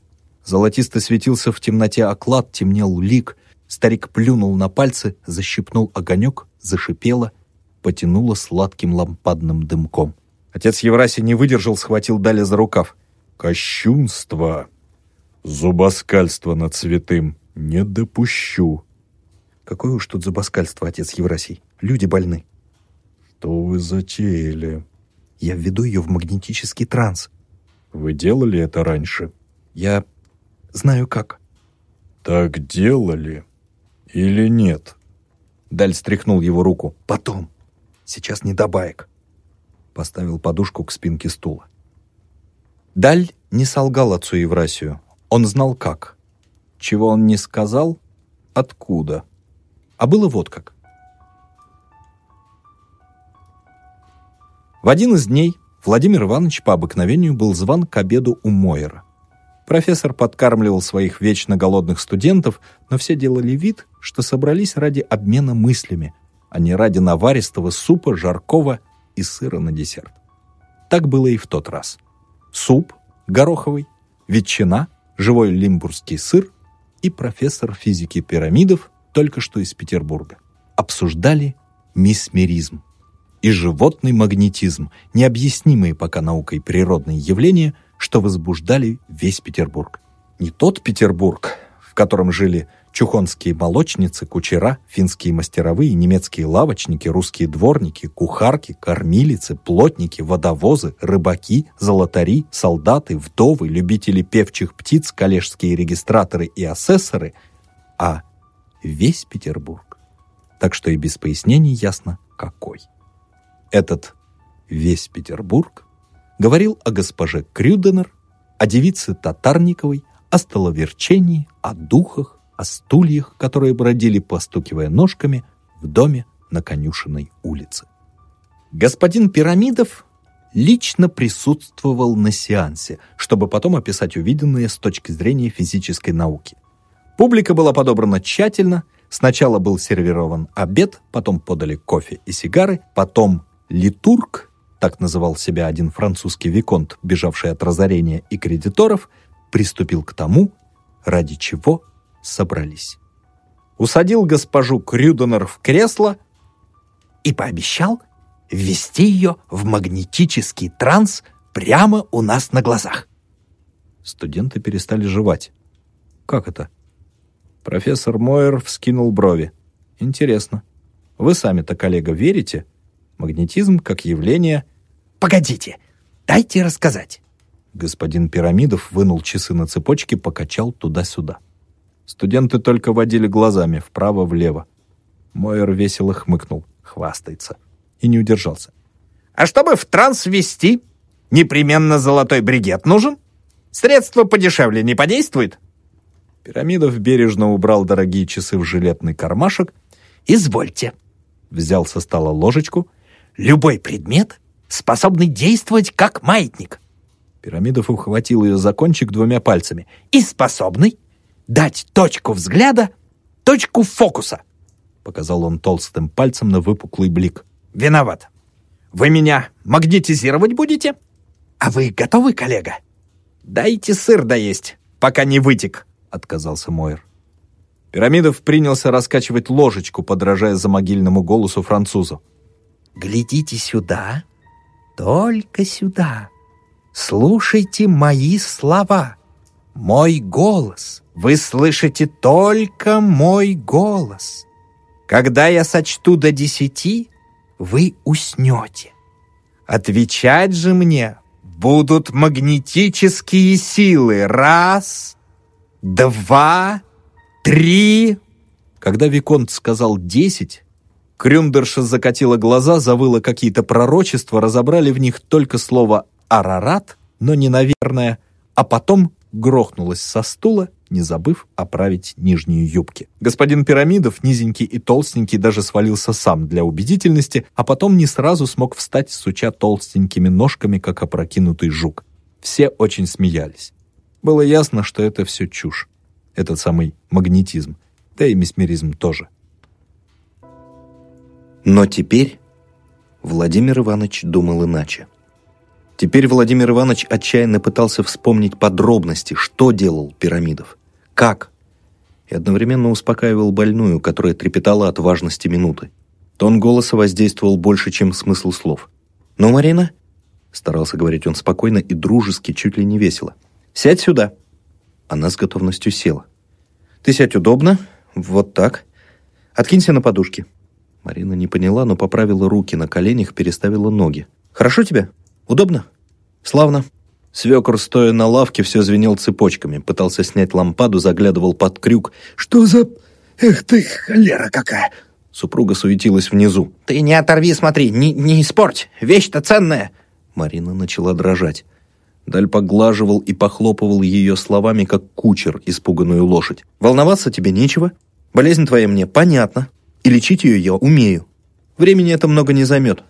Золотисто светился в темноте оклад, темнел лик. Старик плюнул на пальцы, защипнул огонек, зашипело — потянуло сладким лампадным дымком. Отец Еврасий не выдержал, схватил Даля за рукав. «Кощунство! Зубоскальство над святым не допущу!» «Какое уж тут зубоскальство, отец Еврасий? Люди больны!» «Что вы затеяли?» «Я введу ее в магнетический транс». «Вы делали это раньше?» «Я знаю как». «Так делали или нет?» Даль стряхнул его руку. «Потом. Сейчас не до баек. Поставил подушку к спинке стула. Даль не солгал отцу Еврасию. Он знал как. Чего он не сказал, откуда. А было вот как. В один из дней Владимир Иванович по обыкновению был зван к обеду у Мойера. Профессор подкармливал своих вечно голодных студентов, но все делали вид, что собрались ради обмена мыслями, а не ради наваристого супа, жаркого и сыра на десерт. Так было и в тот раз. Суп гороховый, ветчина, живой лимбургский сыр и профессор физики пирамидов только что из Петербурга. Обсуждали мисмеризм и животный магнетизм, необъяснимые пока наукой природные явления, что возбуждали весь Петербург. Не тот Петербург, в котором жили чухонские молочницы, кучера, финские мастеровые, немецкие лавочники, русские дворники, кухарки, кормилицы, плотники, водовозы, рыбаки, золотари, солдаты, вдовы, любители певчих птиц, коллежские регистраторы и асессоры, а весь Петербург. Так что и без пояснений ясно, какой. Этот весь Петербург говорил о госпоже Крюденер, о девице Татарниковой, о столоверчении, о духах, о стульях, которые бродили, постукивая ножками, в доме на конюшенной улице. Господин Пирамидов лично присутствовал на сеансе, чтобы потом описать увиденное с точки зрения физической науки. Публика была подобрана тщательно, сначала был сервирован обед, потом подали кофе и сигары, потом литург, так называл себя один французский виконт, бежавший от разорения и кредиторов, приступил к тому, ради чего собрались. Усадил госпожу Крюденер в кресло и пообещал ввести ее в магнетический транс прямо у нас на глазах. Студенты перестали жевать. Как это? Профессор Мойер вскинул брови. Интересно. Вы сами-то, коллега, верите? Магнетизм как явление... Погодите, дайте рассказать. Господин Пирамидов вынул часы на цепочке, покачал туда-сюда. Студенты только водили глазами вправо-влево. Мойер весело хмыкнул, хвастается и не удержался. «А чтобы в транс ввести, непременно золотой бригет нужен? Средство подешевле не подействует?» Пирамидов бережно убрал дорогие часы в жилетный кармашек. «Извольте». Взял со стола ложечку. «Любой предмет, способный действовать как маятник». Пирамидов ухватил ее за кончик двумя пальцами. «И способный дать точку взгляда, точку фокуса», показал он толстым пальцем на выпуклый блик виноват. Вы меня магнетизировать будете? А вы готовы, коллега? Дайте сыр доесть, пока не вытек, отказался Мойер. Пирамидов принялся раскачивать ложечку, подражая за могильному голосу французу. «Глядите сюда, только сюда. Слушайте мои слова, мой голос. Вы слышите только мой голос. Когда я сочту до десяти, вы уснете. Отвечать же мне будут магнетические силы. Раз, два, три. Когда Виконт сказал десять, Крюндерша закатила глаза, завыла какие-то пророчества, разобрали в них только слово «арарат», но не «наверное», а потом грохнулась со стула не забыв оправить нижние юбки. Господин Пирамидов, низенький и толстенький, даже свалился сам для убедительности, а потом не сразу смог встать, суча толстенькими ножками, как опрокинутый жук. Все очень смеялись. Было ясно, что это все чушь. Этот самый магнетизм. Да и месмеризм тоже. Но теперь Владимир Иванович думал иначе. Теперь Владимир Иванович отчаянно пытался вспомнить подробности, что делал Пирамидов, как, и одновременно успокаивал больную, которая трепетала от важности минуты. Тон голоса воздействовал больше, чем смысл слов. «Ну, Марина?» — старался говорить он спокойно и дружески, чуть ли не весело. «Сядь сюда!» Она с готовностью села. «Ты сядь удобно, вот так. Откинься на подушки». Марина не поняла, но поправила руки на коленях, переставила ноги. «Хорошо тебе?» Удобно? Славно. Свекор, стоя на лавке, все звенел цепочками, пытался снять лампаду, заглядывал под крюк. «Что за... Эх ты, холера какая!» Супруга суетилась внизу. «Ты не оторви, смотри, не, не испорть, вещь-то ценная!» Марина начала дрожать. Даль поглаживал и похлопывал ее словами, как кучер, испуганную лошадь. «Волноваться тебе нечего. Болезнь твоя мне понятна. И лечить ее я умею. Времени это много не займет».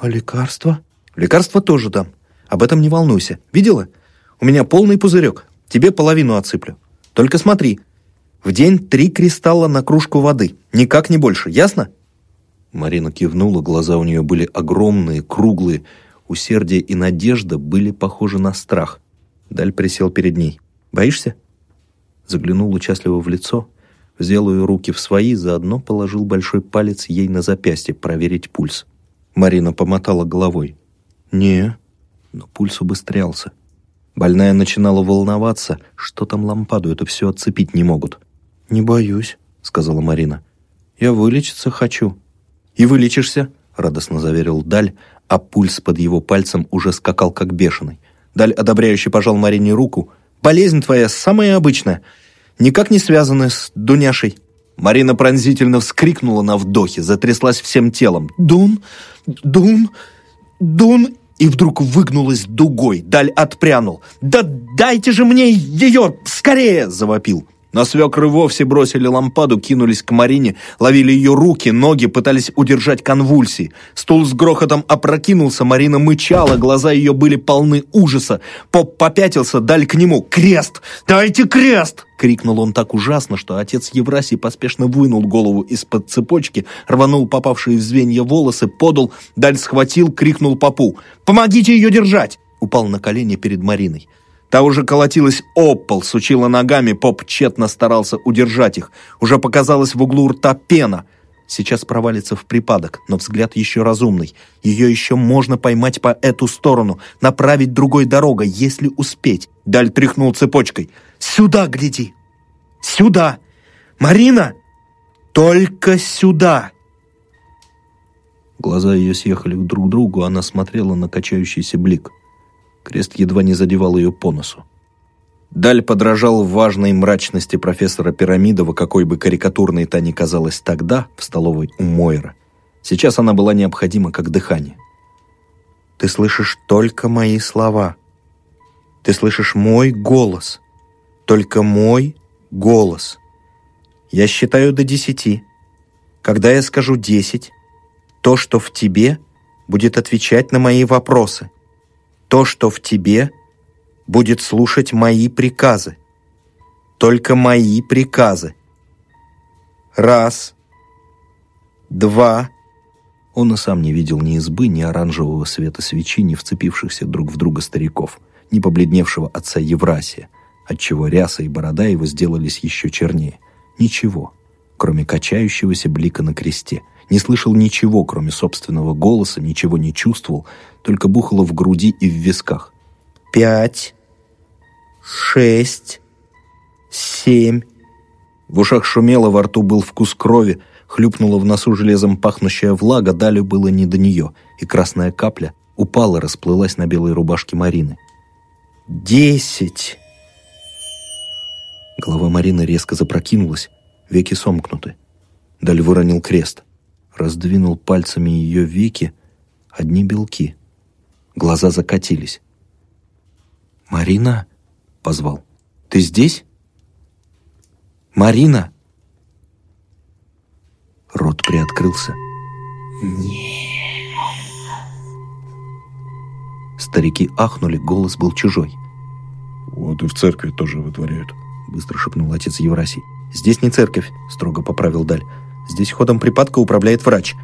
«А лекарства?» Лекарства тоже дам. Об этом не волнуйся. Видела? У меня полный пузырек. Тебе половину отсыплю. Только смотри. В день три кристалла на кружку воды. Никак не больше. Ясно?» Марина кивнула, глаза у нее были огромные, круглые. Усердие и надежда были похожи на страх. Даль присел перед ней. «Боишься?» Заглянул участливо в лицо, взял ее руки в свои, заодно положил большой палец ей на запястье проверить пульс. Марина помотала головой. «Не». Но пульс убыстрялся. Больная начинала волноваться, что там лампаду это все отцепить не могут. «Не боюсь», — сказала Марина. «Я вылечиться хочу». «И вылечишься», — радостно заверил Даль, а пульс под его пальцем уже скакал как бешеный. Даль одобряюще пожал Марине руку. «Болезнь твоя самая обычная, никак не связанная с Дуняшей». Марина пронзительно вскрикнула на вдохе, затряслась всем телом. «Дун! Дун! Дун!» и вдруг выгнулась дугой. Даль отпрянул. «Да дайте же мне ее! Скорее!» — завопил. Но свекры вовсе бросили лампаду, кинулись к Марине, ловили ее руки, ноги, пытались удержать конвульсии. Стул с грохотом опрокинулся, Марина мычала, глаза ее были полны ужаса. Поп попятился, даль к нему. «Крест! Дайте крест!» Крикнул он так ужасно, что отец Еврасий поспешно вынул голову из-под цепочки, рванул попавшие в звенья волосы, подал, даль схватил, крикнул попу. «Помогите ее держать!» Упал на колени перед Мариной. Та уже колотилась об пол, сучила ногами, поп тщетно старался удержать их. Уже показалась в углу рта пена. Сейчас провалится в припадок, но взгляд еще разумный. Ее еще можно поймать по эту сторону, направить другой дорогой, если успеть. Даль тряхнул цепочкой. «Сюда гляди! Сюда! Марина! Только сюда!» Глаза ее съехали друг к другу, она смотрела на качающийся блик. Крест едва не задевал ее по носу. Даль подражал важной мрачности профессора Пирамидова, какой бы карикатурной та ни казалась тогда, в столовой у Мойра. Сейчас она была необходима, как дыхание. «Ты слышишь только мои слова. Ты слышишь мой голос. Только мой голос. Я считаю до десяти. Когда я скажу десять, то, что в тебе, будет отвечать на мои вопросы. То, что в тебе, будет слушать мои приказы. Только мои приказы. Раз. Два. Он и сам не видел ни избы, ни оранжевого света свечи, ни вцепившихся друг в друга стариков, ни побледневшего отца Еврасия, отчего ряса и борода его сделались еще чернее. Ничего, кроме качающегося блика на кресте. Не слышал ничего, кроме собственного голоса, ничего не чувствовал, только бухало в груди и в висках. Пять. Шесть. Семь. В ушах шумело, во рту был вкус крови, хлюпнула в носу железом пахнущая влага, далее было не до нее, и красная капля упала, расплылась на белой рубашке Марины. «Десять!» Голова Марины резко запрокинулась, веки сомкнуты. Даль выронил крест. Раздвинул пальцами ее веки, одни белки. Глаза закатились. «Марина?» — позвал. «Ты здесь?» «Марина?» Рот приоткрылся. Старики ахнули, голос был чужой. Вот и в церкви тоже вытворяют. Быстро шепнул отец Еврасий. «Здесь не церковь», — строго поправил Даль. «Здесь ходом припадка управляет врач».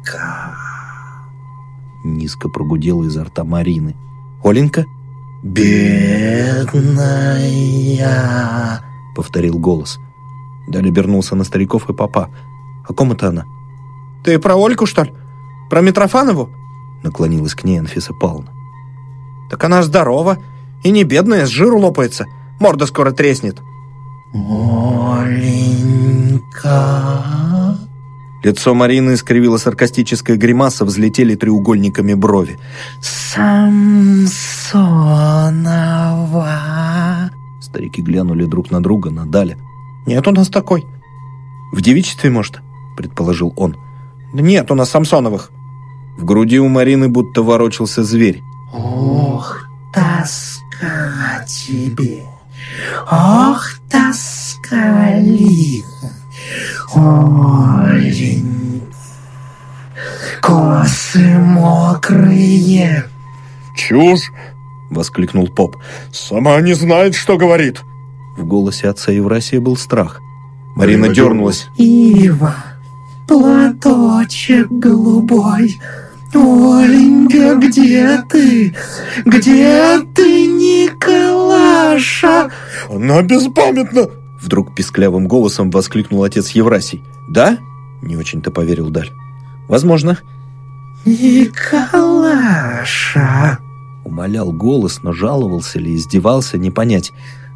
«Оленька!» Низко прогудела изо рта Марины. «Оленька?» «Бедная!» — повторил голос. Даль обернулся на стариков и папа. «О ком это она?» «Ты про Ольку, что ли? Про Митрофанову?» Наклонилась к ней Анфиса Павловна. «Так она здорова и не бедная, с жиру лопается. Морда скоро треснет». «Оленька!» Лицо Марины искривило саркастическая гримаса, взлетели треугольниками брови. «Самсонова!» Старики глянули друг на друга, на Даля. «Нет у нас такой». «В девичестве, может?» — предположил он. «Да нет у нас Самсоновых». В груди у Марины будто ворочался зверь. «Ох, тоска тебе! Ох, тоска лиха! Олень! Косы мокрые!» «Чушь!» — воскликнул поп. «Сама не знает, что говорит!» В голосе отца Еврасия был страх. Марина дернулась. «Ива, платочек голубой, Оленька, где ты? Где ты, Николаша?» «Она беспамятна!» Вдруг писклявым голосом воскликнул отец Еврасий. «Да?» — не очень-то поверил Даль. «Возможно». «Николаша!» — умолял голос, но жаловался ли, издевался, не понять.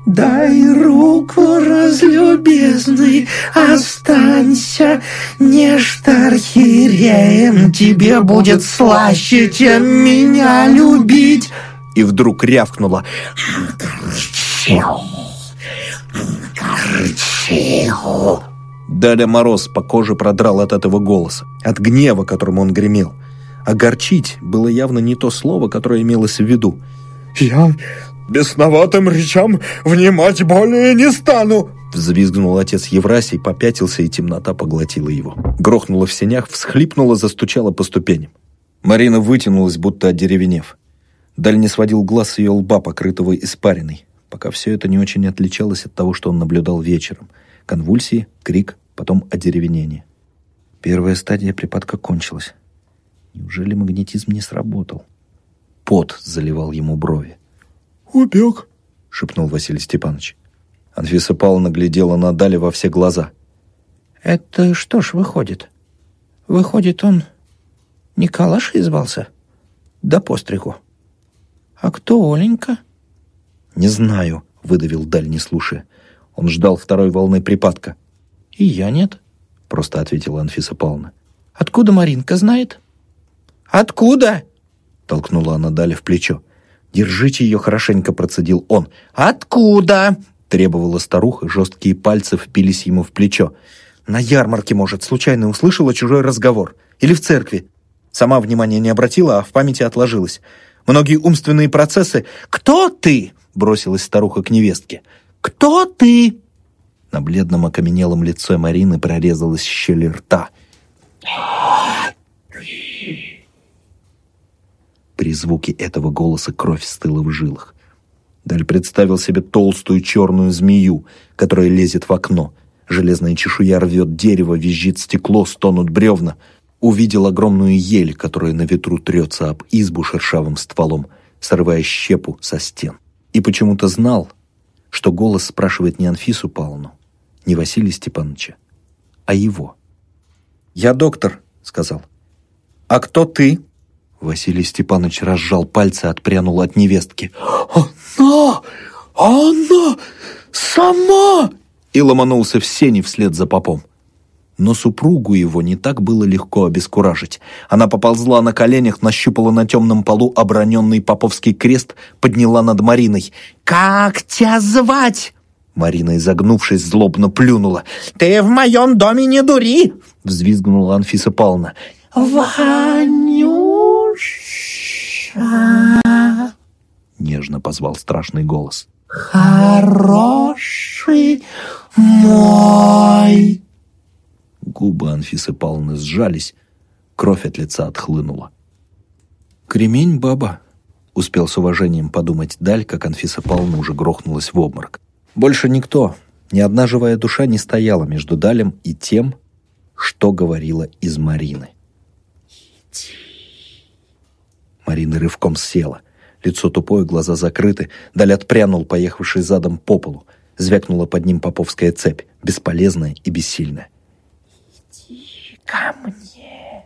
«Дай руку, разлюбезный, останься, нежно архиереем, тебе будет слаще, чем меня любить!» И вдруг рявкнула. «Огорчил! Огорчил!» Даля мороз по коже продрал от этого голоса, от гнева, которым он гремел. Огорчить было явно не то слово, которое имелось в виду. «Я Бесноватым речам внимать более не стану!» Взвизгнул отец Еврасий, попятился, и темнота поглотила его. Грохнула в сенях, всхлипнула, застучала по ступеням. Марина вытянулась, будто одеревенев. Даль не сводил глаз ее лба, покрытого испариной, пока все это не очень отличалось от того, что он наблюдал вечером. Конвульсии, крик, потом одеревенение. Первая стадия припадка кончилась. Неужели магнетизм не сработал? Пот заливал ему брови. «Убег», — шепнул Василий Степанович. Анфиса Павловна глядела на Дали во все глаза. «Это что ж выходит? Выходит, он Николашей звался? Да постригу. А кто Оленька?» «Не знаю», — выдавил Даль, не слушая. Он ждал второй волны припадка. «И я нет», — просто ответила Анфиса Павловна. «Откуда Маринка знает?» «Откуда?» — толкнула она Даля в плечо. «Держите ее хорошенько», — процедил он. «Откуда?» — требовала старуха, жесткие пальцы впились ему в плечо. «На ярмарке, может, случайно услышала чужой разговор. Или в церкви. Сама внимания не обратила, а в памяти отложилась. Многие умственные процессы... «Кто ты?» — бросилась старуха к невестке. «Кто ты?» На бледном окаменелом лице Марины прорезалась щель рта. При звуке этого голоса кровь стыла в жилах. Даль представил себе толстую черную змею, которая лезет в окно. Железная чешуя рвет дерево, визжит стекло, стонут бревна. Увидел огромную ель, которая на ветру трется об избу шершавым стволом, срывая щепу со стен. И почему-то знал, что голос спрашивает не Анфису Павловну, не Василия Степановича, а его. «Я доктор», — сказал. «А кто ты?» Василий Степанович разжал пальцы, отпрянул от невестки. «Она! Она! Сама!» И ломанулся в сени вслед за попом. Но супругу его не так было легко обескуражить. Она поползла на коленях, нащупала на темном полу оброненный поповский крест, подняла над Мариной. «Как тебя звать?» Марина, изогнувшись, злобно плюнула. «Ты в моем доме не дури!» — взвизгнула Анфиса Павловна. «Ванюша!» — нежно позвал страшный голос. «Хороший мой!» Губы Анфисы Павловны сжались, кровь от лица отхлынула. «Кремень, баба!» — успел с уважением подумать Даль, как Анфиса Павловна уже грохнулась в обморок. Больше никто, ни одна живая душа не стояла между Далем и тем, что говорила из Марины. Марина рывком села. Лицо тупое, глаза закрыты. Даль отпрянул, поехавший задом по полу. Звякнула под ним поповская цепь, бесполезная и бессильная. «Иди ко мне!»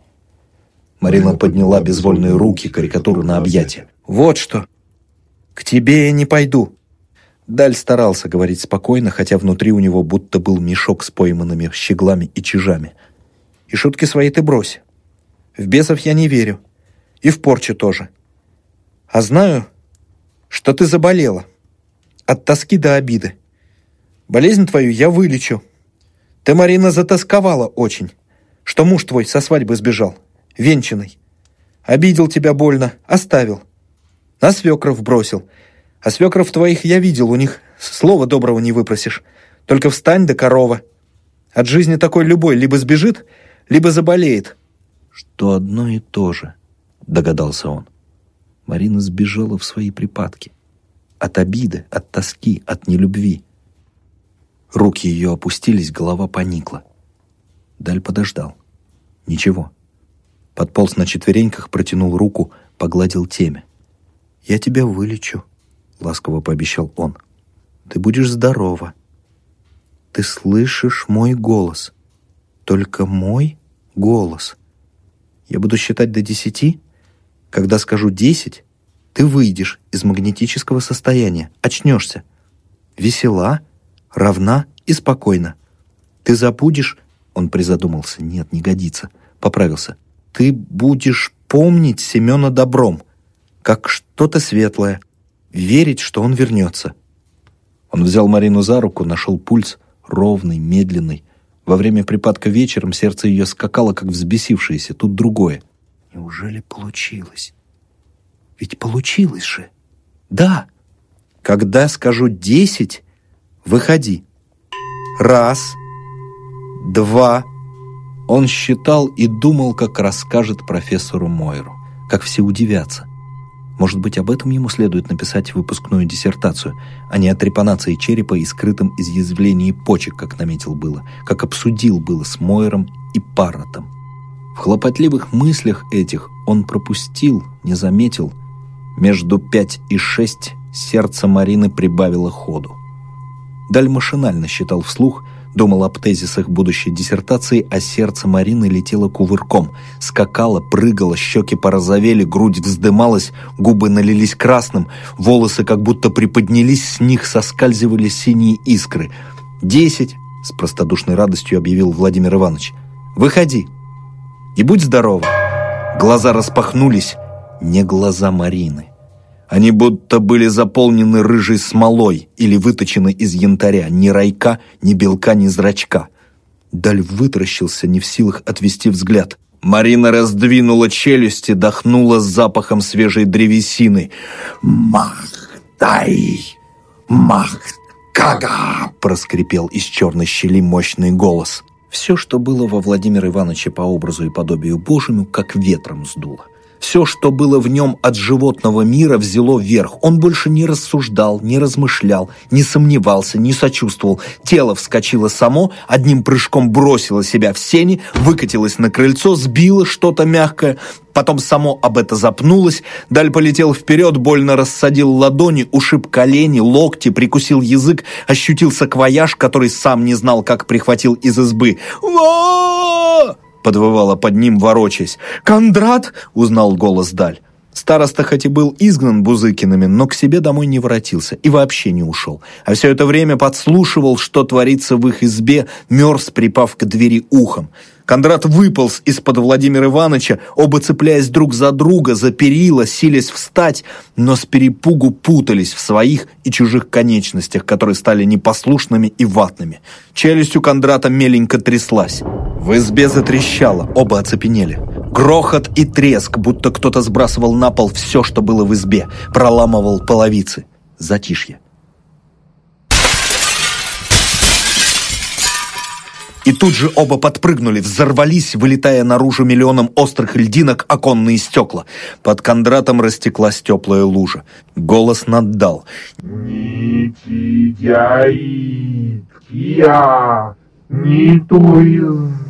Марина подняла безвольные руки, карикатуру на объятия. «Вот что! К тебе я не пойду!» Даль старался говорить спокойно, хотя внутри у него будто был мешок с пойманными щеглами и чижами. «И шутки свои ты брось. В бесов я не верю. И в порчу тоже. А знаю, что ты заболела. От тоски до обиды. Болезнь твою я вылечу. Ты, Марина, затасковала очень, что муж твой со свадьбы сбежал, венчанный. Обидел тебя больно, оставил. На свекров бросил. А свекров твоих я видел, у них слова доброго не выпросишь. Только встань да корова. От жизни такой любой либо сбежит, либо заболеет. Что одно и то же, догадался он. Марина сбежала в свои припадки. От обиды, от тоски, от нелюбви. Руки ее опустились, голова поникла. Даль подождал. Ничего. Подполз на четвереньках, протянул руку, погладил темя. «Я тебя вылечу», — ласково пообещал он. «Ты будешь здорова. Ты слышишь мой голос. Только мой голос. Я буду считать до десяти. Когда скажу десять, ты выйдешь из магнетического состояния, очнешься. Весела, равна и спокойна. Ты забудешь... Он призадумался. Нет, не годится. Поправился. Ты будешь помнить Семена добром, как что-то светлое, верить, что он вернется. Он взял Марину за руку, нашел пульс, ровный, медленный. Во время припадка вечером сердце ее скакало, как взбесившееся. Тут другое. Неужели получилось? Ведь получилось же. Да, Когда скажу десять, выходи. Раз, два. Он считал и думал, как расскажет профессору Мойру. Как все удивятся. Может быть, об этом ему следует написать выпускную диссертацию, а не о трепанации черепа и скрытом изъязвлении почек, как наметил было, как обсудил было с Мойером и Парротом. В хлопотливых мыслях этих он пропустил, не заметил. Между пять и шесть сердце Марины прибавило ходу. Даль машинально считал вслух – Думал об тезисах будущей диссертации, а сердце Марины летело кувырком. Скакало, прыгало, щеки порозовели, грудь вздымалась, губы налились красным, волосы как будто приподнялись, с них соскальзывали синие искры. «Десять!» — с простодушной радостью объявил Владимир Иванович. «Выходи!» «И будь здорова!» Глаза распахнулись, не глаза Марины. Они будто были заполнены рыжей смолой или выточены из янтаря, ни райка, ни белка, ни зрачка. Даль вытращился, не в силах отвести взгляд. Марина раздвинула челюсти, дохнула с запахом свежей древесины. «Махтай! Махкага!» — проскрипел из черной щели мощный голос. Все, что было во Владимира Ивановича по образу и подобию Божьему, как ветром сдуло. Все, что было в нем от животного мира, взяло верх. Он больше не рассуждал, не размышлял, не сомневался, не сочувствовал. Тело вскочило само, одним прыжком бросило себя в сени, выкатилось на крыльцо, сбило что-то мягкое, потом само об это запнулось. Даль полетел вперед, больно рассадил ладони, ушиб колени, локти, прикусил язык, ощутил саквояж, который сам не знал, как прихватил из избы. «Ва!» Подвывала под ним, ворочаясь. «Кондрат!» — узнал голос Даль. Староста хоть и был изгнан Бузыкинами, но к себе домой не воротился и вообще не ушел. А все это время подслушивал, что творится в их избе, мерз, припав к двери ухом. Кондрат выполз из-под Владимира Ивановича, оба цепляясь друг за друга, за перила, силясь встать, но с перепугу путались в своих и чужих конечностях, которые стали непослушными и ватными. Челюсть у Кондрата меленько тряслась. В избе затрещало, оба оцепенели. Грохот и треск, будто кто-то сбрасывал на пол все, что было в избе, проламывал половицы. Затишье. И тут же оба подпрыгнули, взорвались, вылетая наружу миллионом острых льдинок оконные стекла. Под Кондратом растеклась теплая лужа. Голос наддал. «Не тидяит кия, не туизпей,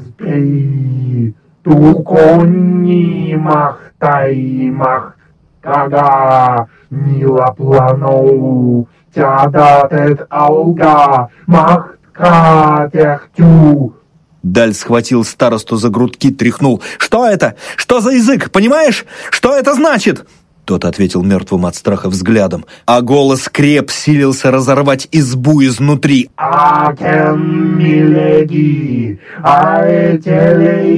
туконни махтай махтага, нила планоу, тядатет алга, махтай «Катертю!» Даль схватил старосту за грудки, тряхнул. «Что это? Что за язык? Понимаешь? Что это значит?» Тот ответил мертвым от страха взглядом, а голос креп силился разорвать избу изнутри. «Акен миледи, аэтелей,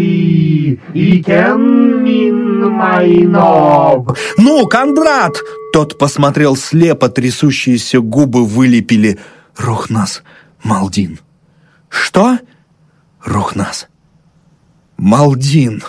икен мин майнов!» «Ну, Кондрат!» Тот посмотрел слепо, трясущиеся губы вылепили. «Рухнас!» Малдин. Что? Рухнас. Малдин.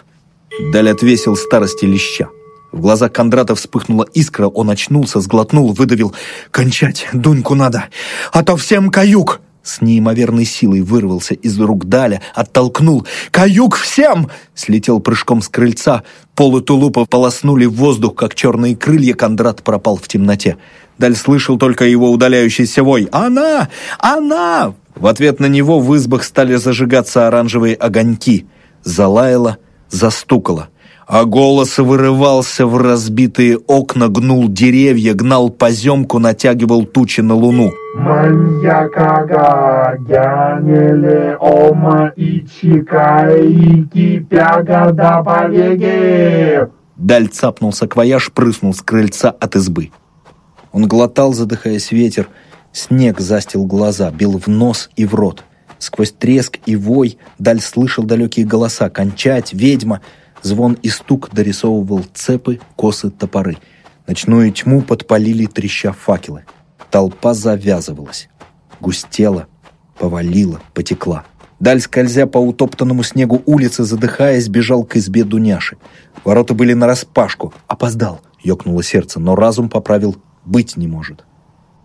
Даль отвесил старости леща. В глазах Кондрата вспыхнула искра, он очнулся, сглотнул, выдавил «Кончать, Дуньку надо, а то всем каюк!» С неимоверной силой вырвался из рук Даля, оттолкнул «Каюк всем!» Слетел прыжком с крыльца, полы тулупа полоснули в воздух, как черные крылья, Кондрат пропал в темноте. Даль слышал только его удаляющийся вой. «Она! Она!» В ответ на него в избах стали зажигаться оранжевые огоньки. Залаяло, застукало. А голос вырывался в разбитые окна, гнул деревья, гнал поземку, натягивал тучи на луну. Даль цапнул саквояж, прыснул с крыльца от избы. Он глотал, задыхаясь ветер. Снег застил глаза, бил в нос и в рот. Сквозь треск и вой Даль слышал далекие голоса «Кончать! Ведьма!» Звон и стук дорисовывал цепы, косы, топоры. Ночную тьму подпалили треща факелы. Толпа завязывалась. Густела, повалила, потекла. Даль, скользя по утоптанному снегу улицы, задыхаясь, бежал к избе Дуняши. Ворота были нараспашку. Опоздал, ёкнуло сердце, но разум поправил быть не может.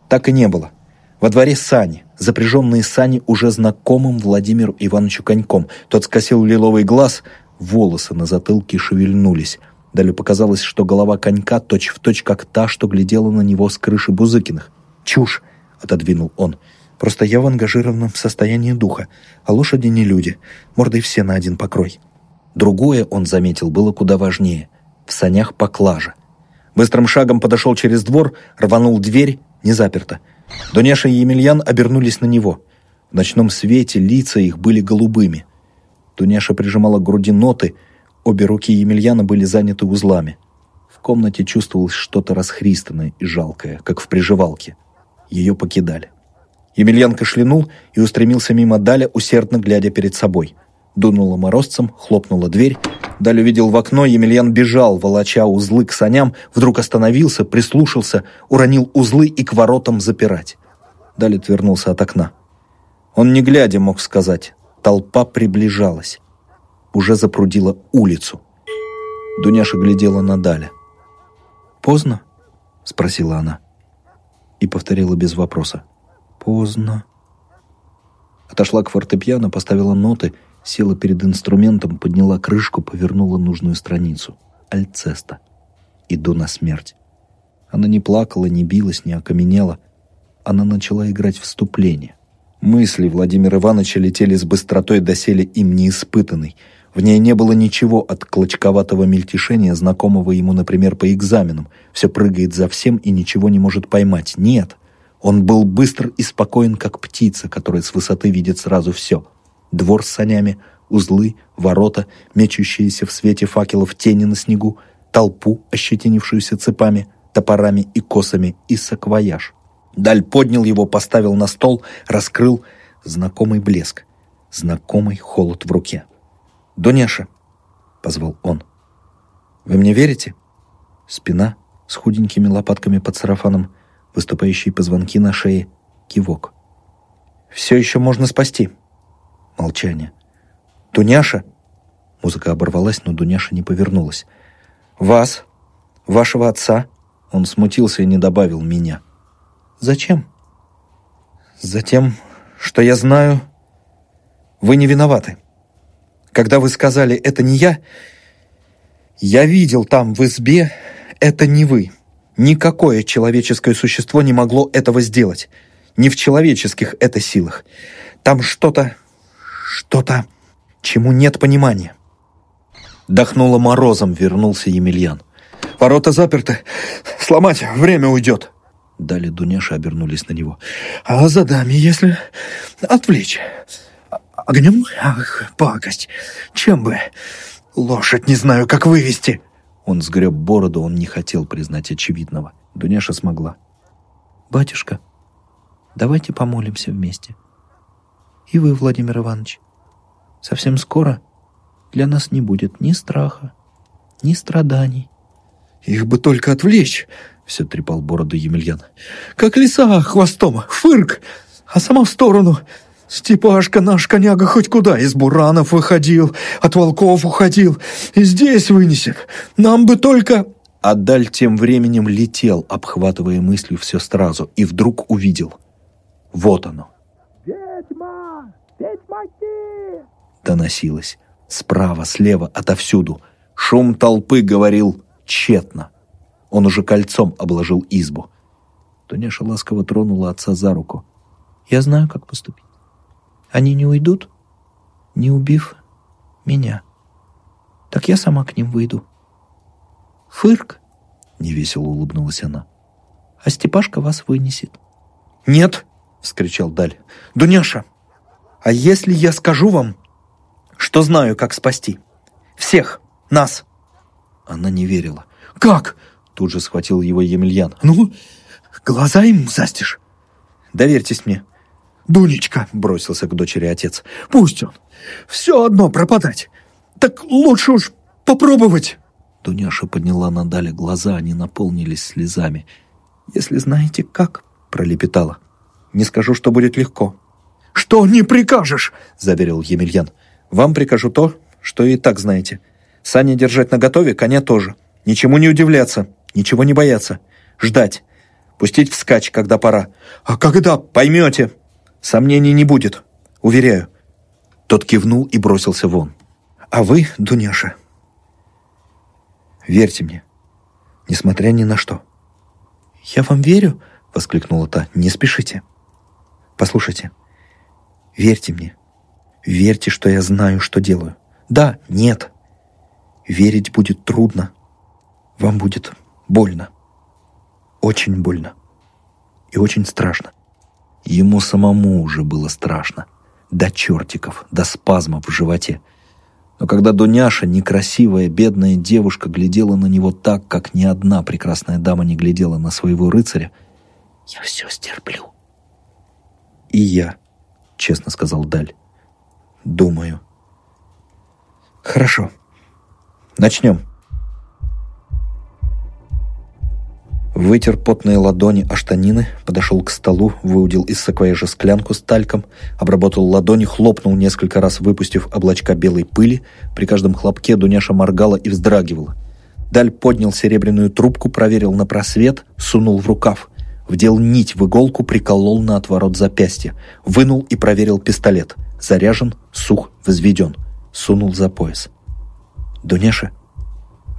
Так и не было. Во дворе сани, запряженные сани уже знакомым Владимиру Ивановичу коньком. Тот скосил лиловый глаз, волосы на затылке шевельнулись. Далее показалось, что голова конька точь-в-точь, точь, как та, что глядела на него с крыши Бузыкиных. «Чушь!» — отодвинул он. «Просто я в ангажированном состоянии духа, а лошади не люди, мордой все на один покрой». Другое, он заметил, было куда важнее. В санях поклажа. Быстрым шагом подошел через двор, рванул дверь, не заперто. Дуняша и Емельян обернулись на него. В ночном свете лица их были голубыми. Дуняша прижимала к груди ноты, обе руки Емельяна были заняты узлами. В комнате чувствовалось что-то расхристанное и жалкое, как в приживалке. Ее покидали. Емельян кашлянул и устремился мимо Даля, усердно глядя перед собой. Дунуло морозцем, хлопнула дверь. Даль увидел в окно, Емельян бежал, волоча узлы к саням, вдруг остановился, прислушался, уронил узлы и к воротам запирать. Даль отвернулся от окна. Он не глядя мог сказать. Толпа приближалась. Уже запрудила улицу. Дуняша глядела на Даля. «Поздно?» — спросила она. И повторила без вопроса. «Поздно». Отошла к фортепиано, поставила ноты, села перед инструментом, подняла крышку, повернула нужную страницу. Альцеста. «Иду на смерть». Она не плакала, не билась, не окаменела. Она начала играть вступление. Мысли Владимира Ивановича летели с быстротой доселе им неиспытанной. В ней не было ничего от клочковатого мельтешения, знакомого ему, например, по экзаменам. Все прыгает за всем и ничего не может поймать. Нет. Он был быстр и спокоен, как птица, которая с высоты видит сразу все. Двор с санями, узлы, ворота, мечущиеся в свете факелов тени на снегу, толпу, ощетинившуюся цепами, топорами и косами, и саквояж. Даль поднял его, поставил на стол, раскрыл. Знакомый блеск, знакомый холод в руке. «Дуняша!» — позвал он. «Вы мне верите?» Спина с худенькими лопатками под сарафаном, выступающие позвонки на шее, кивок. «Все еще можно спасти!» Молчание. «Дуняша!» Музыка оборвалась, но Дуняша не повернулась. «Вас? Вашего отца?» Он смутился и не добавил «меня». Зачем? Затем, что я знаю, вы не виноваты. Когда вы сказали «это не я», я видел там в избе «это не вы». Никакое человеческое существо не могло этого сделать. Не в человеческих это силах. Там что-то, что-то, чему нет понимания. Дохнуло морозом, вернулся Емельян. «Ворота заперты. Сломать время уйдет». Дали Дуняша обернулись на него. «А за дами, если отвлечь? Огнем? Ах, пакость! Чем бы? Лошадь не знаю, как вывести!» Он сгреб бороду, он не хотел признать очевидного. Дуняша смогла. «Батюшка, давайте помолимся вместе. И вы, Владимир Иванович. Совсем скоро для нас не будет ни страха, ни страданий». «Их бы только отвлечь!» Все трепал бороду Емельян. «Как лиса хвостом! Фырк! А сама в сторону! Степашка наш коняга хоть куда из буранов выходил, от волков уходил, и здесь вынесет. Нам бы только...» Адаль тем временем летел, обхватывая мыслью все сразу, и вдруг увидел. Вот оно. «Ведьма! Ведьмаки!» Доносилось. Справа, слева, отовсюду. Шум толпы говорил тщетно. Он уже кольцом обложил избу. Туняша ласково тронула отца за руку. «Я знаю, как поступить. Они не уйдут, не убив меня. Так я сама к ним выйду». «Фырк!» — невесело улыбнулась она. «А Степашка вас вынесет». «Нет!» — вскричал Даль. «Дуняша, а если я скажу вам, что знаю, как спасти? Всех! Нас!» Она не верила. «Как? Тут же схватил его Емельян. «Ну, глаза им застишь?» «Доверьтесь мне». «Дунечка», — бросился к дочери отец, — «пусть он. Все одно пропадать. Так лучше уж попробовать». Дуняша подняла на Даля глаза, они наполнились слезами. «Если знаете, как?» — пролепетала. «Не скажу, что будет легко». «Что не прикажешь?» — заверил Емельян. «Вам прикажу то, что и так знаете. Сани держать наготове, коня тоже. Ничему не удивляться. Ничего не бояться. Ждать. Пустить вскачь, когда пора. А когда поймете? Сомнений не будет, уверяю. Тот кивнул и бросился вон. А вы, Дуняша, верьте мне, несмотря ни на что. «Я вам верю?» — воскликнула та. «Не спешите. Послушайте, верьте мне. Верьте, что я знаю, что делаю. Да, нет. Верить будет трудно. Вам будет больно. Очень больно. И очень страшно. Ему самому уже было страшно. До чертиков, до спазмов в животе. Но когда Дуняша, некрасивая, бедная девушка, глядела на него так, как ни одна прекрасная дама не глядела на своего рыцаря, «Я все стерплю». «И я», — честно сказал Даль, — «думаю». «Хорошо. Начнем». Вытер потные ладони о штанины, подошел к столу, выудил из саквояжа склянку с тальком, обработал ладони, хлопнул несколько раз, выпустив облачка белой пыли. При каждом хлопке Дуняша моргала и вздрагивала. Даль поднял серебряную трубку, проверил на просвет, сунул в рукав. Вдел нить в иголку, приколол на отворот запястья. Вынул и проверил пистолет. Заряжен, сух, взведен. Сунул за пояс. «Дуняша,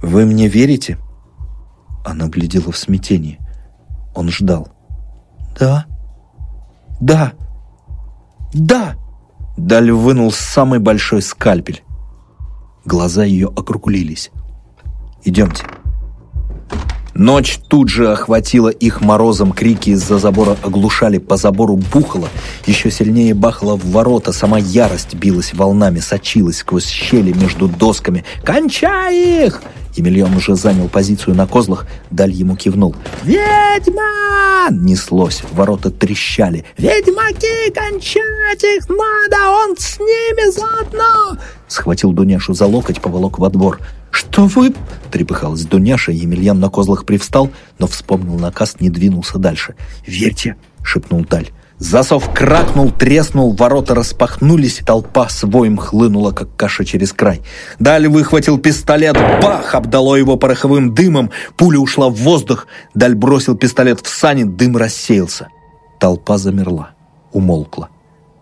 вы мне верите?» Она глядела в смятении. Он ждал. «Да? Да! Да!» Даль вынул самый большой скальпель. Глаза ее округлились. «Идемте». Ночь тут же охватила их морозом, крики из-за забора оглушали, по забору бухало, еще сильнее бахало в ворота, сама ярость билась волнами, сочилась сквозь щели между досками. «Кончай их!» Емельян уже занял позицию на козлах, Даль ему кивнул. «Ведьма!» Неслось, ворота трещали. «Ведьмаки, кончать их надо! Он с ними заодно!» Схватил Дуняшу за локоть, поволок во двор. «Что вы...» — трепыхалась Дуняша, Емельян на козлах привстал, но вспомнил наказ, не двинулся дальше. «Верьте!» — шепнул Даль. Засов кракнул, треснул, ворота распахнулись, толпа с воем хлынула, как каша через край. Даль выхватил пистолет, бах, обдало его пороховым дымом, пуля ушла в воздух, Даль бросил пистолет в сани, дым рассеялся. Толпа замерла, умолкла.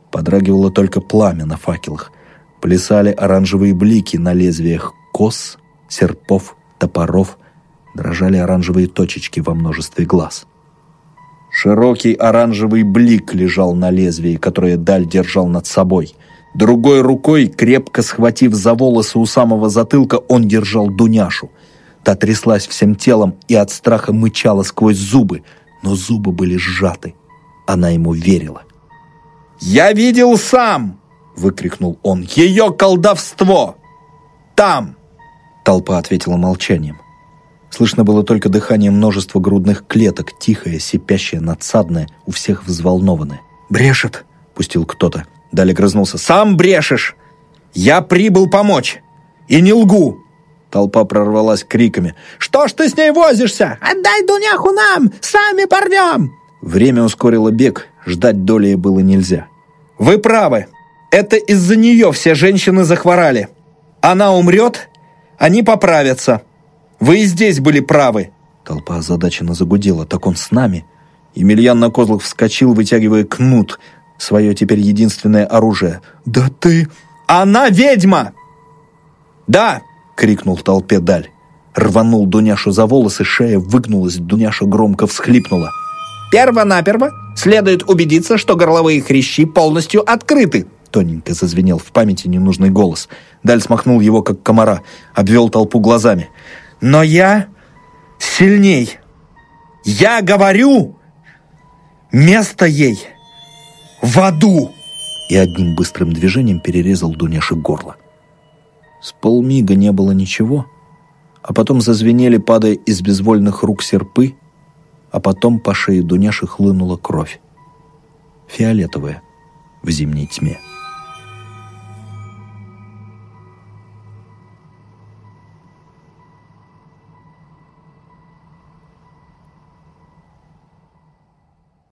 Подрагивало только пламя на факелах. Плясали оранжевые блики на лезвиях кос, серпов, топоров. Дрожали оранжевые точечки во множестве глаз. Широкий оранжевый блик лежал на лезвии, которое Даль держал над собой. Другой рукой, крепко схватив за волосы у самого затылка, он держал Дуняшу. Та тряслась всем телом и от страха мычала сквозь зубы, но зубы были сжаты. Она ему верила. «Я видел сам!» — выкрикнул он. «Ее колдовство! Там!» Толпа ответила молчанием. Слышно было только дыхание множества грудных клеток, тихое, сипящее, надсадное, у всех взволнованное. «Брешет!» — пустил кто-то. Далее грызнулся. «Сам брешешь! Я прибыл помочь! И не лгу!» Толпа прорвалась криками. «Что ж ты с ней возишься? Отдай Дуняху нам! Сами порвем!» Время ускорило бег, ждать доли было нельзя. «Вы правы! Это из-за нее все женщины захворали. Она умрет, они поправятся. Вы и здесь были правы!» Толпа озадаченно загудела. «Так он с нами!» Емельян на козлах вскочил, вытягивая кнут, свое теперь единственное оружие. «Да ты...» «Она ведьма!» «Да!» — крикнул толпе Даль. Рванул Дуняшу за волосы, шея выгнулась, Дуняша громко всхлипнула. «Перво-наперво следует убедиться, что горловые хрящи полностью открыты!» Тоненько зазвенел в памяти ненужный голос. Даль смахнул его, как комара, обвел толпу глазами. Но я сильней. Я говорю, место ей в аду!» И одним быстрым движением перерезал Дуняше горло. С полмига не было ничего, а потом зазвенели, падая из безвольных рук серпы, а потом по шее Дуняши хлынула кровь. Фиолетовая в зимней тьме.